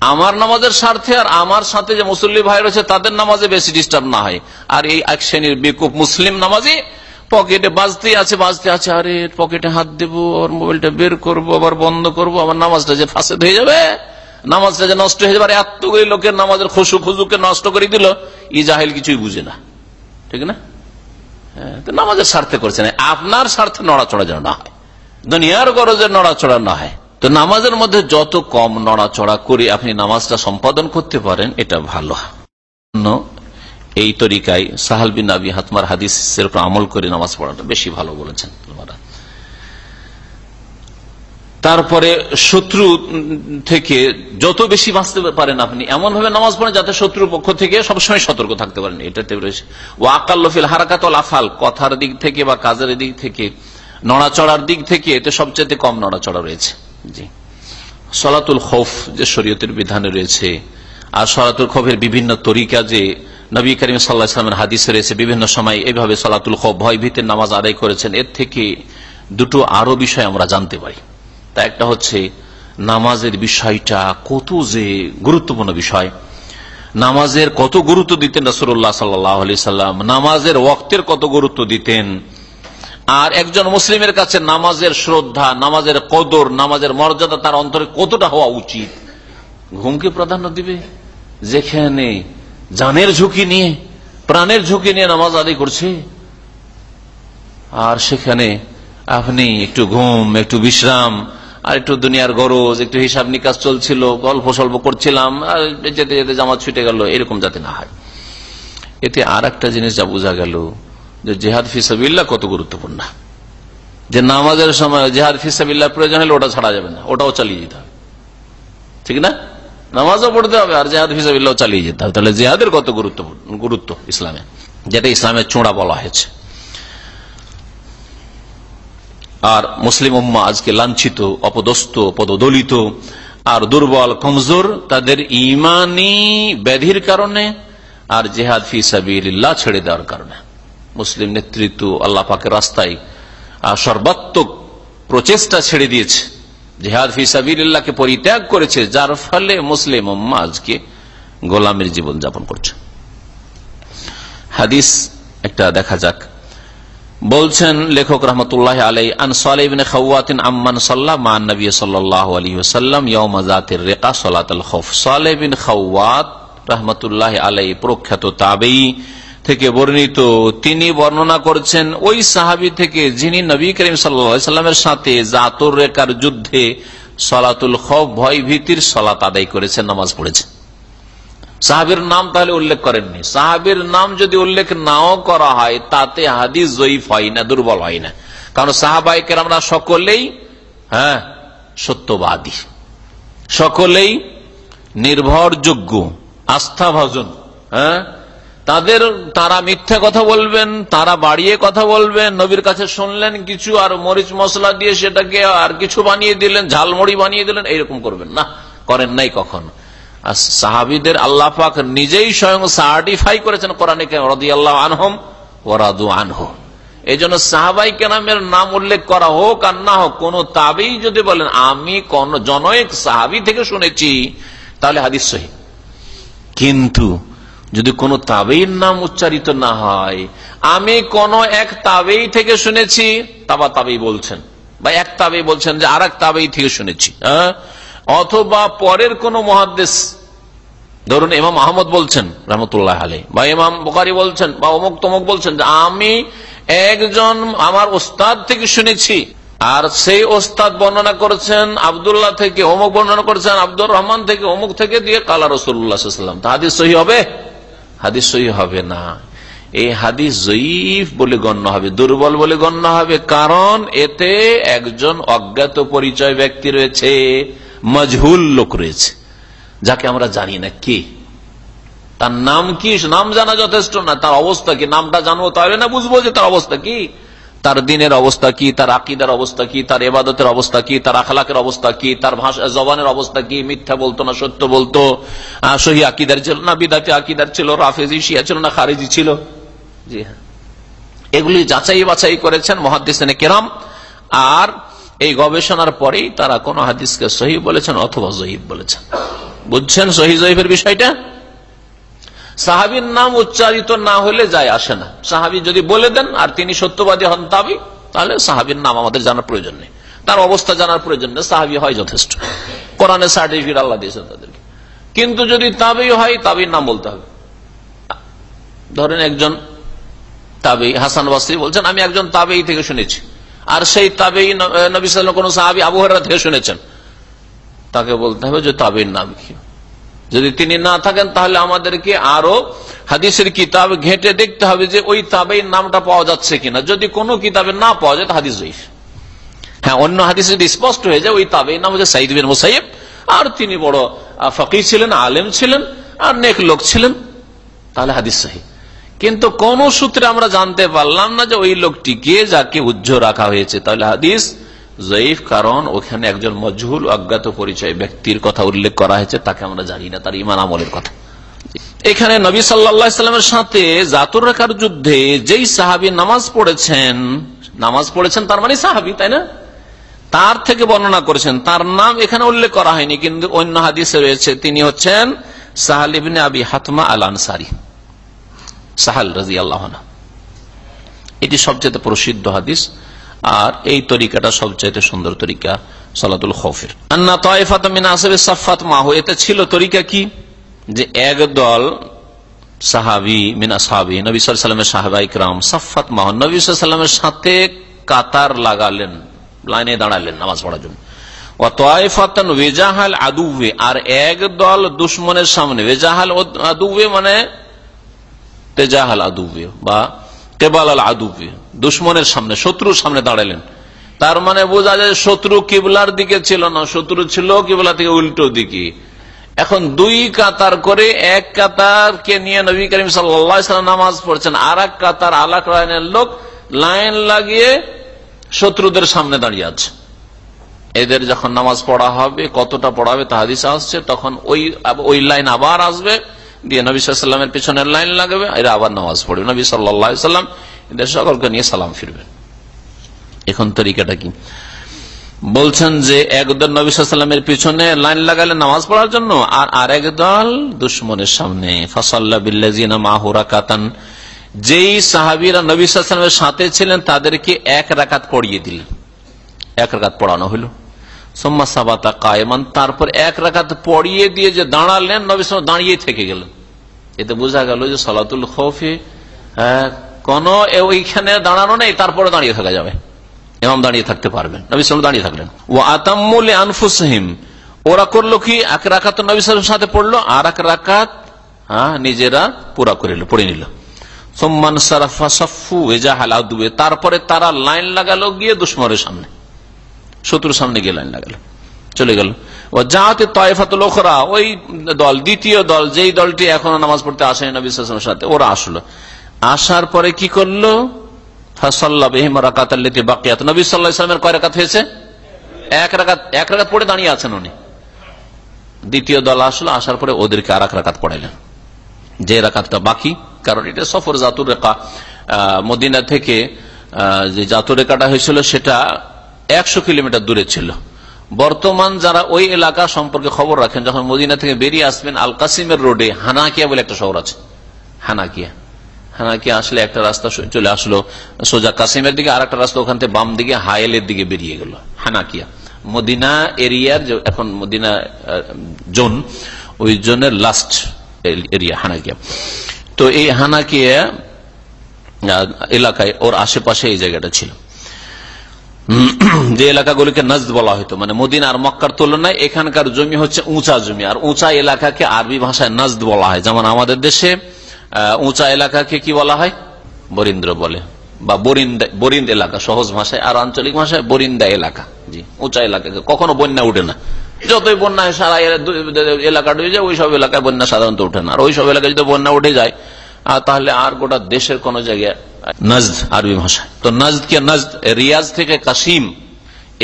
Speaker 5: আমার নামাজের স্বার্থে আর আমার সাথে যে মুসল্লি ভাই রয়েছে তাদের নামাজে বেশি ডিস্টার্ব না হয়। আর এই এক শ্রেণির বেকুব মুসলিম নামাজি পকেটে বাজতে আছে বাজতে আছে আরে পকেটে হাত দেবো আবার মোবাইলটা বের করব আবার বন্ধ করব আবার নামাজটা যে ফাঁসে হয়ে যাবে নামাজটা যে নষ্ট হয়ে যাবে আর এতগুলি লোকের নামাজের খুশু খুজুকে নষ্ট করে দিল ই জাহেল কিছুই বুঝে না। ঠিক না? হ্যাঁ, নামাজের স্বার্থে করছে না। আপনার স্বার্থে নড়াচড়া যেন না হয়। দুনিয়ার গরজের নড়াচড়া না হয়। তো নামাজের মধ্যে যত কম নড়াচড়া করে আপনি নামাজটা সম্পাদন করতে পারেন, এটা ভালো। এই তরিকায় সাহাল বিন আবি হাতমার হাদিসের উপর আমল করে নামাজ পড়াটা বেশি ভালো বলেছেন তারপরে শত্রু থেকে যত বেশি বাঁচতে পারেন আপনি এমন ভাবে নামাজ পড়েন যাতে শত্রুর পক্ষ থেকে সবসময় সতর্ক থাকতে পারেন। এটাতে রয়েছে ও আকাল্লফিল হারাকাতল আফাল, কথার দিক থেকে বা কাজের দিক থেকে, নড়াচড়ার দিক থেকে এতে সবচেয়ে কম নড়াচড়া রয়েছে। সলাতুল খৌফ যে শরীয়তের বিধানে রয়েছে, আর সলাতুল খৌফের বিভিন্ন তরিকা যে নবী করিম সাল্লাহামের হাদিসে রয়েছে, বিভিন্ন সময় এইভাবে সলাতুল খৌফ ভয় ভীতের নামাজ আদায় করেছেন, এর থেকে দুটো আরও বিষয় আমরা জানতে পারি। তা একটা হচ্ছে নামাজের বিষয়টা কত যে গুরুত্বপূর্ণ বিষয়। নামাজের কত গুরুত্ব দিতেন রসুল্লাহ সাল্লাহ সাল্লাম নামাজের ওক্তের কত গুরুত্ব দিতেন আর একজন মুসলিমের কাছে নামাজের শ্রদ্ধা, নামাজের কদর, নামাজের মর্যাদা তার অন্তরে কতটা হওয়া উচিত? ঘুমকে প্রাধান্য দিবে? যেখানে জানের ঝুঁকি নিয়ে, প্রাণের ঝুঁকি নিয়ে নামাজ আদায় করছে। আর সেখানে আপনি একটু ঘুম, একটু বিশ্রাম, আর একটু দুনিয়ার গরজ, একটু হিসাব নিকাশ চলছিল, গল্প সল্প করছিলাম, আর যেতে যেতে জামাত ছুটে গেল, এরকম যাতে না হয়। এতে আর একটা জিনিস যা বোঝা গেল যে জেহাদ ফিসাবিল্লা কত গুরুত্বপূর্ণ। যে নামাজের সময় জেহাদ ফিসাবিল্লার প্রয়োজন হলে ওটা ছাড়া যাবে না, ওটাও চালিয়ে যেতে হবে। ঠিক না? নামাজও পড়তে হবে, আর জেহাদ ফিসাবিল্লাও চালিয়ে যেতে হবে। তাহলে জেহাদের কত গুরুত্বপূর্ণ, গুরুত্ব ইসলামে? যেটা ইসলামের চোঁড়া বলা হয়েছে। আর মুসলিম উম্মা আজকে লাঞ্ছিত, অপদস্থ, পদদলিত, আর দুর্বল, কমজোর, তাদের ইমানি ব্যাধির কারণে, আর জেহাদ ফি ছেড়ে দেওয়ার কারণে। মুসলিম নেতৃত্ব আল্লাহ পাকের রাস্তায় সর্বাত্মক প্রচেষ্টা ছেড়ে দিয়েছে। জেহাদ ফি সাবিল্লাহকে পরিত্যাগ করেছে, যার ফলে মুসলিম উম্মা আজকে গোলামের জীবন যাপন করছে। হাদিস একটা দেখা যাক। বলছেন লেখক রহমতুল্লাহ আলাই আন সালিবিন খাওয়াতিন আম্মান সাল্লাহ মান নবী সাল্লাহ আলী সাল্লাম ইয়মাজাতের রেকা সলাতুল খৌফ। সালেবিন খাওয়াত রহমতুল্লাহ আলাই প্রখ্যাত তাবেই থেকে বর্ণিত, তিনি বর্ণনা করছেন, ওই সাহাবি থেকে যিনি নবী করিম সাল্লামের সাথে জাতর রেখার যুদ্ধে সলাতুল খফ ভয় ভীতির সলাত আদায় করেছেন, নামাজ পড়েছেন। সাহাবির নাম তাহলে উল্লেখ করেননি। সাহাবির নাম যদি উল্লেখ নাও করা হয়, তাতে হাদিস জয়ীফ হয় না, দুর্বল হয় না। কারণ সাহাবাইকের আমরা সকলেই হ্যাঁ সত্যবাদী। সকলেই নির্ভরযোগ্য আস্থা ভজন হ্যাঁ তাদের, তারা মিথ্যা কথা বলবেন, তারা বাড়িয়ে কথা বলবেন, নবীর কাছে শুনলেন কিছু আর মরিচ মশলা দিয়ে সেটাকে আর কিছু বানিয়ে দিলেন, ঝালমুড়ি বানিয়ে দিলেন, এইরকম করবেন না, করেন নাই কখন। আর সাহাবিদের আল্লাহ পাক নিজেই স্বয়ং সার্টিফাই করেছেন কোরআনে রদি আল্লাহ আনহম ওরাদু আনহো। এই জন্য সাহাবাই কেনামের নাম উল্লেখ করা হোক আর না হোক, কোন তাবেই যদি বলেন, আমি কোন জনক সাহাবি থেকে শুনেছি, তাহলে হাদিস সহি। কিন্তু যদি কোনো তাবেইর নাম উচ্চারিত না হয়, আমি কোন এক তাবেই থেকে শুনেছি, তাবা তাবেই বলছেন। বা এক তাবেই বলছেন যে আর এক তাবেই থেকে শুনেছি হ্যাঁ? অথবা পরের কোন মহাদেশ ধরুন এমাম আহমদ বলছেন, রহমতুল্লাহ আলী বা ইমাম বোকারি বলছেন, বা অমুক তমুক বলছেন যে আমি একজন আমার ওস্তাদ থেকে শুনেছি, আর সেই ওস্তাদ বর্ণনা করেছেন আবদুল্লাহ থেকে, অমুক বর্ণনা করেছেন আব্দুর রহমান থেকে, অমুক থেকে দিয়ে কালা রসুল্লাহাম তা হাদিস সহি হবে? হাদিস সহি হবে না। এই হাদিস জয়ীফ বলে গণ্য হবে, দুর্বল বলে গণ্য হবে, কারণ এতে একজন অজ্ঞাত পরিচয় ব্যক্তি রয়েছে, মজহুল লোক রয়েছে, যাকে আমরা জানি না কে। তার নাম কি? নাম জানা যথেষ্ট না। তার অবস্থা কি? নামটা জানব তাহলে না বুঝব যে তার অবস্থা কি? তার দিনের অবস্থা কি, তার আকিদার অবস্থা কি, তার এবাদতের অবস্থা কি, তার আখলাকের অবস্থা কি, তার ভাষা, জবানের অবস্থা কি, মিথ্যা বলতো না, সত্য বলতো? সহি আকিদার ছিল না, বিদাতি আকিদার ছিল, রাফেজি, শিয়া ছিল না, খারেজি ছিল? জি হ্যাঁ। এগুলি যাচাই বাছাই করেছেন মহাদিসেনে কেরাম, আর এই গবেষণার পরেই তারা কোন হাদিসকে সহি বলেছেন অথবা জহিব বলেছেন। বুঝছেন সহি জহিবের বিষয়টা? সাহাবির নাম উচ্চারিত না হলে যায়, আসে না। সাহাবি যদি বলে দেন আর তিনি সত্যবাদী হন তাবি, তাহলে সাহাবির নাম আমাদের জানার প্রয়োজন নেই। তার অবস্থা জানার প্রয়োজন নেই, সাহাবি হয় যথেষ্ট। কোরআনের সার্টিফিকেট আল্লাহ দিয়েছেন তাদেরকে। কিন্তু যদি তাবেই হয় তাবির নাম বলতে হবে। ধরেন একজন তাবেই, হাসান বাস্তি বলছেন, আমি একজন তাবেই থেকে শুনেছি। আর সেই তাবেই নবী কোন সাহাবি আবহাওয়া থেকে শুনেছেন। তাকে বলতে হবে যে তাবের নাম কি? যদি তিনি না থাকেন, তাহলে আমাদেরকে আরও হাদিসের কিতাব ঘেটে দেখতে হবে যে ওই তাবেই নামটা পাওয়া যাচ্ছে কিনা। যদি কোনো কিতাবে না পাওয়া যায় হাদিস জয়ীফ। হ্যাঁ অন্য হাদিস যদি স্পষ্ট হয়ে যায়, ওই তাবে নাম হচ্ছে সাইদ বিন মুসাইব আর তিনি বড় ফকির ছিলেন, আলেম ছিলেন, আর নেক লোক ছিলেন, তাহলে হাদিস সাহি। কিন্তু কোন সূত্রে আমরা জানতে পারলাম না যে ওই লোকটিকে যাকে উজ্জ রাখা হয়েছে। তাহলে হাদিস জয়ীফ, কারণ ওখানে একজন মজহুল অজ্ঞাত পরিচয় ব্যক্তির কথা উল্লেখ করা হয়েছে, তাকে আমরা জানি না, তার ইমান আমলের কথা। এখানে নবী সাল্লামের সাথে জাতুর রেখার যুদ্ধে যেই সাহাবি নামাজ পড়েছেন নামাজ পড়েছেন তার মানে সাহাবি, তাই না? তার থেকে বর্ণনা করেছেন, তার নাম এখানে উল্লেখ করা হয়নি, কিন্তু অন্য হাদিসে রয়েছে, তিনি হচ্ছেন সাহাল ইবনে আবি হাতমা আল আনসারি সাহাল রাজি আল্লাহ এটি সবচেয়ে প্রসিদ্ধ হাদিস। আর এই তরিকাটা সবচাইতে সুন্দর তরিকা সালাতুল খফের। আন্না মিন আসবে সাফাত মাহ, এতে ছিল তরিকা কি? যে এক দল সাহাবি মিনা সাহাবি নবী সাল্লামের সাহাবা ইকরাম সাফাত মাহ, নবী সাল্লামের সাথে কাতার লাগালেন, লাইনে দাঁড়ালেন নামাজ পড়ার জন্য। আর এক দল দুশ্মনের সামনে মানে তেজাহাল বা কেবাল আল আদুবে দুশ্মনের সামনে, শত্রুর সামনে দাঁড়ালেন। তার মানে বোঝা যায় শত্রু কিবলার দিকে ছিল না, শত্রু ছিল কিবলা থেকে উল্টো দিকে। এখন দুই কাতার করে এক কাতার কে নিয়ে নবী করিম সাল্লাম নামাজ পড়ছেন আর এক কাতার আলাক লাইনের লোক লাইন লাগিয়ে শত্রুদের সামনে দাঁড়িয়ে আছে। এদের যখন নামাজ পড়া হবে, কতটা পড়াবে তাহাদিস আসছে, তখন ওই ওই লাইন আবার আসবে। দিয়ে নবী সাল্লামের পিছনের লাইন লাগবে, এরা আবার নামাজ পড়বে। নবী সাল্লাম এদের সকলকে নিয়ে সালাম ফিরবেন। এখন তরিকাটা কি? বলছেন যে একদল নবী সাল্লামের পিছনে লাইন লাগালে নামাজ পড়ার জন্য, আর আরেক দল দুশ্মনের সামনে। ফসাল্লা মাহুরা কাতান যেই সাহাবিরা নবী সাল্লামের সাথে ছিলেন, তাদেরকে এক রাকাত পড়িয়ে দিলেন। এক রাকাত পড়ানো হলো। সোম্মা সাবাতা কায়মান, তারপর এক রাকাত পড়িয়ে দিয়ে যে দাঁড়ালেন, নবী সাল দাঁড়িয়ে থেকে গেলেন। এতে বোঝা গেল যে সলাতুল খৌফে কোন ওইখানে দাঁড়ানো নেই, তারপরে দাঁড়িয়ে থাকা যাবে। এমাম দাঁড়িয়ে থাকতে পারবেন। নবী সাল দাঁড়িয়ে থাকলেন। ও আতাম্মুল আনফুসহিম ওরা করল কি? এক রাকাত নবী সালের সাথে পড়ল, আর এক রাকাত হ্যাঁ নিজেরা পুরা করে পড়ে নিল। সোম্মান সারাফা সফু এজাহাল তারপরে তারা লাইন লাগালো, গিয়ে দুশ্মরের সামনে। শত্রুর সামনে গিয়ে লাইন লাগালো। চলে গেল। ও যাতে তয়ফাতুল ওখরা ওই দল, দ্বিতীয় দল, যেই দলটি এখনও নামাজ পড়তে আসে নবী সাল্লামের সাথে, ওরা আসলো। আসার পরে কি করল? হয়েছে? এক এক রাকাত পড়ে দাঁড়িয়ে আছেন উনি। দ্বিতীয় দল আসলো, আসার পরে ওদেরকে আর এক রাকাত যে বাকি, কারণ এটা সফর জাতুর থেকে যে জাতুর রেখাটা হয়েছিল, সেটা একশো কিলোমিটার দূরে ছিল। বর্তমান যারা ওই এলাকা সম্পর্কে খবর রাখেন, যখন মদিনা থেকে বেরিয়ে আসবেন আল কাসিমের রোডে হানাকিয়া বলে একটা শহর আছে। হানাকিয়া। হানাকিয়া আসলে একটা রাস্তা চলে আসলো, সোজা কাসিমের দিকে আর একটা রাস্তা ওখান থেকে বাম দিকে, হায়েলের দিকে বেরিয়ে গেল। হানাকিয়া। মদিনা এরিয়ার এখন মদিনা জোন, ওই জোনের লাস্ট এরিয়া হানাকিয়া। তো এই হানাকিয়া এলাকায় ওর আশেপাশে এই জায়গাটা ছিল। যে এলাকাগুলিকে নজদ বলা হতো মানে মদিন আর মক্কার তুলনায় এখানকার জমি হচ্ছে উঁচা জমি, আর উঁচা এলাকাকে আরবি ভাষায় নজদ বলা হয়। যেমন আমাদের দেশে উঁচা এলাকাকে কি বলা হয়? বরিন্দ্র বলে, বা বরিন্দা বরিন্দ এলাকা, সহজ ভাষায়, আর আঞ্চলিক ভাষায় বরিন্দা এলাকা। জি, উঁচা এলাকাকে, কখনো বন্যা উঠে না। যতই বন্যা সারা এলাকা ডুবে যায় ওই সব এলাকায় বন্যা সাধারণত উঠে না। আর ওই সব এলাকায় যদি বন্যা উঠে যায় তাহলে আর গোটা দেশের কোন জায়গায় নজদ আরবি ভাষায়। তো নজদ কে নজদ? রিয়াজ থেকে কাসিম।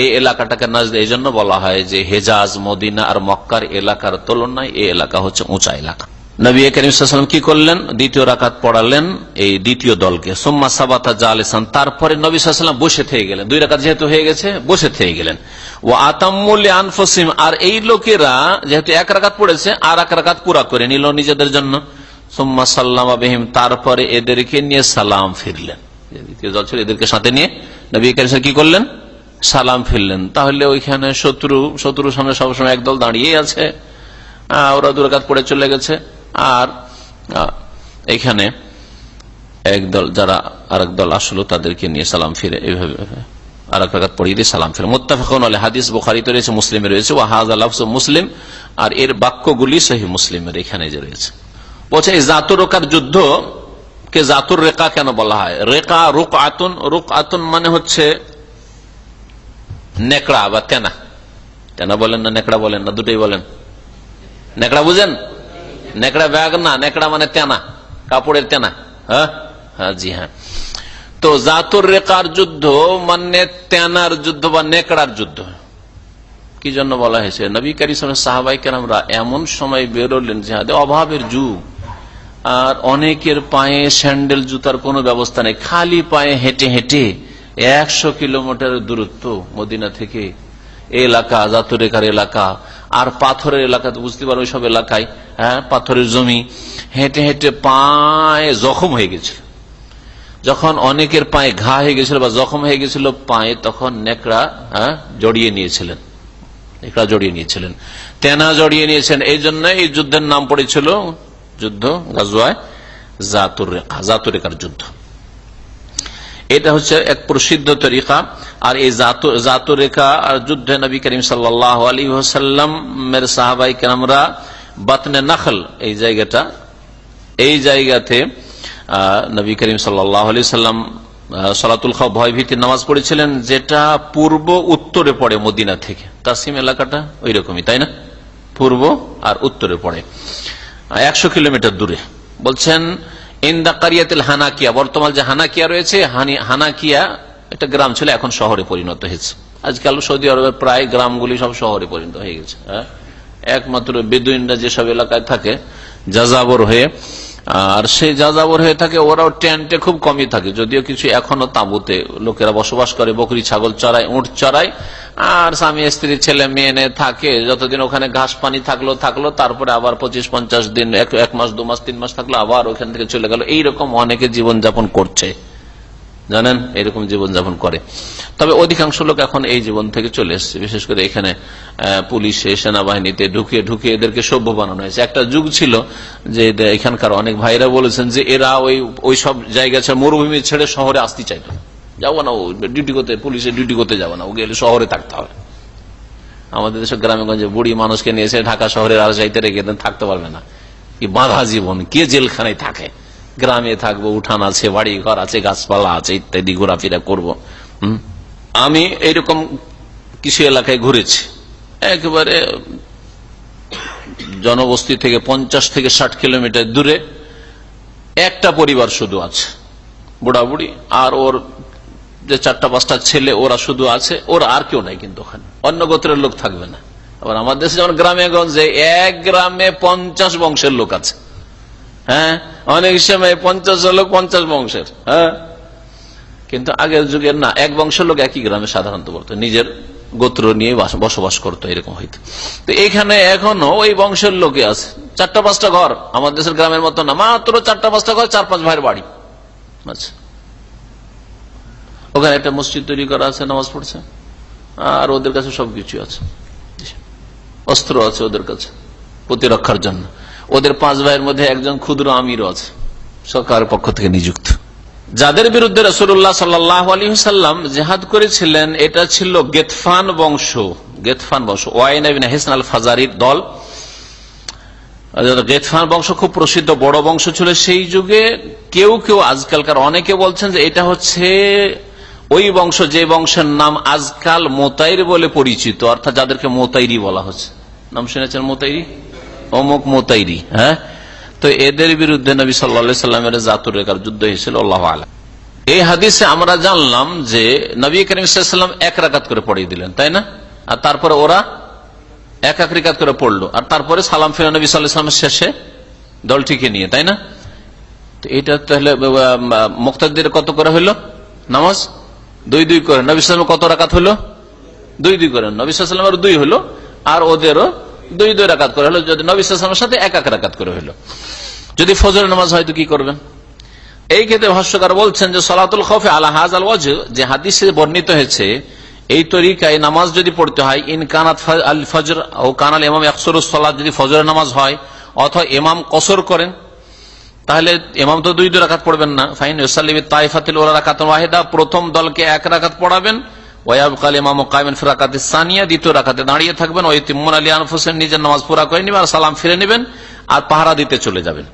Speaker 5: এই এলাকাটাকে নজদ, এই জন্য বলা হয় যে হেজাজ, মদিনা আর মক্কার এলাকার তুলনায় এই এলাকা হচ্ছে উঁচা এলাকা। নবী কি করলেন? দ্বিতীয় রাকাত পড়ালেন এই দ্বিতীয় দলকে। সোম্মা সাবাতা জালেসান, তারপরে নবী সাল্লাম বসে থেকে গেলেন। দুই রাকাত যেহেতু হয়ে গেছে, বসে থেকে গেলেন। ও আতাম্মুল আনফসিম আর এই লোকেরা যেহেতু এক রাকাত পড়েছে, আর এক রাকাত পুরা করে নিল নিজেদের জন্য। সোম্মা সাল্লাম আবহিম তারপরে এদেরকে নিয়ে সালাম ফিরলেন। দ্বিতীয় দল ছিল এদেরকে সাথে নিয়ে নবী করিম কি করলেন? সালাম ফিরলেন। তাহলে ওইখানে শত্রু, শত্রুর সামনে সবসময় একদল দাঁড়িয়ে আছে। ওরা দুরাকাত পড়ে চলে গেছে। আর এখানে একদল, যারা আরেক দল আসলো, তাদেরকে নিয়ে সালাম ফিরে এইভাবে। আর এক রাখাত পড়িয়ে দিয়ে সালাম ফিরে। মোত্তাফাকুন আলী হাদিস বুখারিতে রয়েছে, মুসলিমে রয়েছে। ও হাজ আল্লাহ মুসলিম, আর এর বাক্যগুলি সহি মুসলিমের এখানে যে রয়েছে। বলছে, এই জাতুর রোকার যুদ্ধ কে জাতুর রেখা কেন বলা হয়? রেখা রুক আতুন রুক আতুন মানে হচ্ছে নেকড়া বা তেনা তেনা বলেন না নেকড়া বলেন না, দুটোই বলেন। নেকড়া বুঝেন? নেকড়া ব্যাগ না, নেকড়া মানে তেনা, কাপড়ের তেনা। হ্যাঁ? হ্যাঁ জি হ্যাঁ। তো জাতুর রেখার যুদ্ধ মানে তেনার যুদ্ধ বা নেকড়ার যুদ্ধ। কি জন্য বলা হয়েছে? নবী কারিসম সাহাবাই কেরামরা এমন সময় বেরোলেন জিহাদে অভাবের যুগ। আর অনেকের পায়ে স্যান্ডেল জুতার কোনো ব্যবস্থা নেই। খালি পায়ে হেঁটে হেঁটে একশো কিলোমিটার দূরত্ব মদিনা থেকে এলাকা, জাতুরেখার এলাকা, আর পাথরের এলাকা তো বুঝতে পারো সব এলাকায় হ্যাঁ পাথরের জমি। হেঁটে হেঁটে পায়ে জখম হয়ে গেছিল। যখন অনেকের পায়ে ঘা হয়ে গেছিল বা জখম হয়ে গেছিল, পায়ে তখন নেকড়া হ্যাঁ জড়িয়ে নিয়েছিলেন। নেকড়া জড়িয়ে নিয়েছিলেন। তেনা জড়িয়ে নিয়েছেন। এই জন্য এই যুদ্ধের নাম পড়েছিল যুদ্ধ গাজুয়ায় জাতুর রেখা, জাতুর রেখার যুদ্ধ। এটা হচ্ছে এক প্রসিদ্ধ তরিকা, আর এই জাতুর রেখা আর যুদ্ধে নবী করিম সাল্লাহ আলী সাল্লামের সাহাবাই কেরামরা বাতনে নাখল, এই জায়গাটা, এই জায়গাতে নবী করিম সাল্লাহ সাল্লাম সালাতুল খাও ভয় ভীতির নামাজ পড়েছিলেন, যেটা পূর্ব উত্তরে পড়ে মদিনা থেকে। তাসিম এলাকাটা ওই রকমই, তাই না? পূর্ব আর উত্তরে পড়ে। একশো কিলোমিটার দূরে। বলছেন, ইন্দা কারিয়াতিল হানাকিয়া, বর্তমান যে হানাকিয়া রয়েছে হানাকিয়া একটা গ্রাম ছিল, এখন শহরে পরিণত হয়েছে। আজকাল সৌদি আরবের প্রায় গ্রামগুলি সব শহরে পরিণত হয়ে গেছে। একমাত্র বেদুইনরা যেসব এলাকায় থাকে, যাযাবর হয়ে আর সেই যাযাবর হয়ে থাকে, ওরাও টেন্টে খুব কমই থাকে। যদিও কিছু এখনও তাঁবুতে লোকেরা বসবাস করে, বকরি, ছাগল চড়ায়, উঁট চড়ায়। আর স্বামী, স্ত্রী, ছেলে, মেয়ে থাকে, যতদিন ওখানে ঘাস পানি থাকল থাকল, তারপরে আবার পঁচিশ, পঞ্চাশ দিন, এক মাস, দু মাস, তিন মাস থাকল, আবার ওখান থেকে চলে গেল। এইরকম অনেকে জীবন যাপন করছে। জানেন? এরকম জীবনযাপন করে। তবে অধিকাংশ লোক এখন এই জীবন থেকে চলে এসছে। বিশেষ করে এখানে পুলিশে সেনাবাহিনীতে ঢুকিয়ে ঢুকিয়ে এদেরকে সভ্য বানানো হয়েছে। একটা যুগ ছিল যে এখানকার অনেক ভাইরা বলেছেন যে এরা ওই ওই সব জায়গা ছেড়ে, মরুভূমি ছেড়ে শহরে আসতে চাইতো। যাব না, ও ডিউটি করতে, পুলিশে ডিউটি করতে যাব না। ও গেলে শহরে থাকতে হবে। আমাদের দেশের গ্রামেগঞ্জে বুড়ি মানুষকে নিয়ে এসে ঢাকা শহরের আর রেখে থাকতে পারবে না। কি বাধা জীবন, কে জেলখানায় থাকে? গ্রামে থাকব, উঠান আছে, বাড়ি ঘর আছে, গাছপালা আছে, ইত্যাদি, ঘোরাফেরা করব। আমি এইরকম কিছু এলাকায় ঘুরেছি। একেবারে জনবস্তি থেকে পঞ্চাশ থেকে ষাট কিলোমিটার দূরে একটা পরিবার শুধু আছে। বুড়া বুড়ি আর ওর যে চারটা পাঁচটা ছেলে, ওরা শুধু আছে, ওর আর কেউ নাই কিন্তু ওখানে। অন্য গোত্রের লোক থাকবে না। আবার আমাদের দেশে যেমন গ্রামে গঞ্জে, এক গ্রামে পঞ্চাশ বংশের লোক আছে। হ্যাঁ? অনেক সময় পঞ্চাশ লোক পঞ্চাশ বংশের হ্যাঁ? কিন্তু আগের যুগের না, এক বংশের লোক একই গ্রামে সাধারণত বলতো, নিজের গোত্র নিয়ে বসবাস করতো, এরকম হইতো। তো এখানে এখনও ওই বংশের লোকে আছে। চারটা পাঁচটা ঘর আমাদের দেশের গ্রামের মতো না, মাত্র চারটা পাঁচটা ঘর, চার পাঁচ ভাইয়ের বাড়ি। আচ্ছা। ওখানে একটা মসজিদ তৈরি করা আছে, নামাজ পড়ছে। আর ওদের কাছে সবকিছু আছে। অস্ত্র আছে ওদের কাছে, প্রতিরক্ষার জন্য। ওদের পাঁচ ভাইয়ের মধ্যে একজন ক্ষুদ্র আমিরও আছে, সরকারের পক্ষ থেকে নিযুক্ত। যাদের বিরুদ্ধে রসুল্লাহ সাল্লাম জেহাদ করেছিলেন, এটা ছিল গেতফান বংশ গেতফান বংশ, ওয়াইন হেসন আল ফাজারির দল। গেতফান বংশ খুব প্রসিদ্ধ, বড় বংশ ছিল সেই যুগে। কেউ কেউ আজকালকার অনেকে বলছেন যে এটা হচ্ছে ওই বংশ, যে বংশের নাম আজকাল মোতাইর বলে পরিচিত, অর্থাৎ যাদেরকে মোতাইরি বলা হচ্ছে। নাম শুনেছেন মোতাইরি? অমুক মোতাইরি হ্যাঁ? তো এদের বিরুদ্ধে নবী সাল্লা সাল্লামের জাতুর রেখার যুদ্ধ হয়েছিল, আল্লাহ আলা এই হাদিসে আমরা জানলাম যে নবী করিমসাল্লাম এক রাকাত করে পড়িয়ে দিলেন, তাই না? আর তারপরে ওরা এক এক রেখাত করে পড়ল, আর তারপরে সালাম ফিরা নবী সাল্লামের শেষে দলটিকে নিয়ে, তাই না? তো এটা তাহলে মুক্তাদের কত করে হইল? নামাজ? দুই দুই করে। নবী সাল্লাম কত রাকাত হলো দুই দুই করে। নবী সাল্লামের দুই হলো আর ওদেরও দুই দুই রাকাত করে হলো, যদি নবী সাল্লামের সাথে এক এক রাকাত করে হইল যদি ফজর নামাজ হয় তো কি করবেন? এই ক্ষেত্রে ভাষ্যকার বলছেন যে সলাতুল খফে আলা হাজ আল ওয়াজ যে হাদিসে বর্ণিত হয়েছে, এই তরিকায় নামাজ যদি পড়তে হয়, ইন কানাত আল ফজর ও কানাল একসর সলাদ যদি ফজরের নামাজ হয়, অথবা ইমাম কসর করেন, তাহলে ইমাম তো দুই দুই রাখাত পড়বেন না। ফাইন তাইফাতিল রাকাত ওয়াহিদা, প্রথম দলকে এক রাখাত পড়াবেন ফিরাকাতে সানিয়া, দ্বিতীয় রাখাতে দাঁড়িয়ে থাকবেন। ওই নিজের নামাজ করে আর সালাম ফিরে নেবেন আর পাহারা দিতে চলে যাবেন।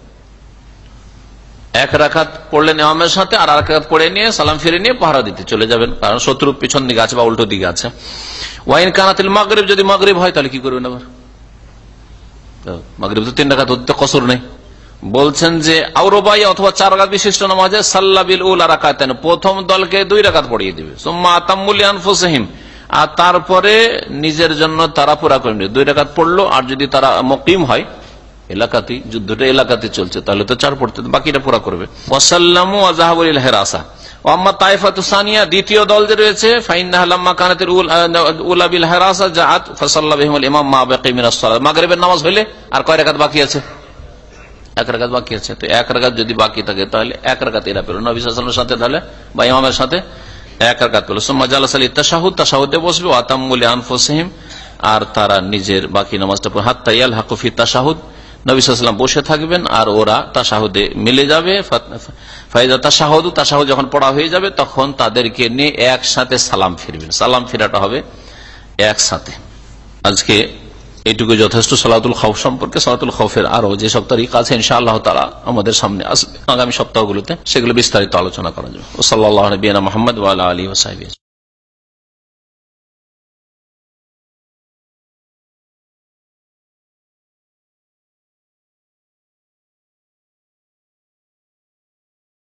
Speaker 5: এক রাখাত সাথে আর এক পড়ে নিয়ে, সালাম ফিরে নিয়ে পাহারা দিতে চলে যাবেন। কারণ শত্রু পিছন দিকে আছে বা উল্টো দিকে আছে। ওয়াইন কানাতিল মাগরীব, যদি মাগরীব হয় তাহলে কি করবেন আবার? মাগরীব তো তিন রাখাত কসর নেই। বলছেন যে আউরবাই অথবা চার রাকাত বিশিষ্ট নামাজে সাল্লাবিল উল রাকাতেন। প্রথম দলকে দুই রাকাত পড়িয়ে দিবে। সোম্মা আনফুসহিম। আর তারপরে নিজের জন্য তারা পুরা করে দুই রাকাত পড়ল, আর যদি তারা মকিম হয়, এলাকাতে, যুদ্ধটা এলাকাতে চলছে, তাহলে তো চার পড়তে বাকিটা পুরা করবে। হেরাসা। দ্বিতীয় দল যে রয়েছে নামাজ হইলে আর কয় রাকাত বাকি আছে? এক রাকাত বাকি আছে। তো এক রাকাত যদি বাকি থাকে, তাহলে এক রাকাত এরা পেল। নবী সাল্লামের সাথে তাহলে, বা ইমামের সাথে এক রাকাত পেল। সোম্মা জালাস আলী তাসাহুদ তাসাহুদে বসবে আতাম্মুলি আনফুসহিম আর তারা নিজের বাকি নামাজটা পড়ে। হাত্তা ইয়াল হাকুফি তাসাহুদ নবী সাল্লাম বসে থাকবেন, আর ওরা তাসাহুদে মিলে যাবে। ফাইজা তাসাহুদ তাসাহুদ যখন পড়া হয়ে যাবে, তখন তাদেরকে নিয়ে একসাথে সালাম ফিরবেন। সালাম ফিরাটা হবে একসাথে। আজকে এইটুকু যথেষ্ট সালাতুল খাউফ সম্পর্কে, সালাতুল খাউফের আরও যে সব তারিখ আছে ইনশা আল্লাহ তালা আমাদের সামনে আসবে। আগামী সপ্তাহগুলোতে সেগুলো বিস্তারিত আলোচনা করা যাবে। ও সাল্লাহ নবীনা মোহাম্মদ আলী ওসাহিব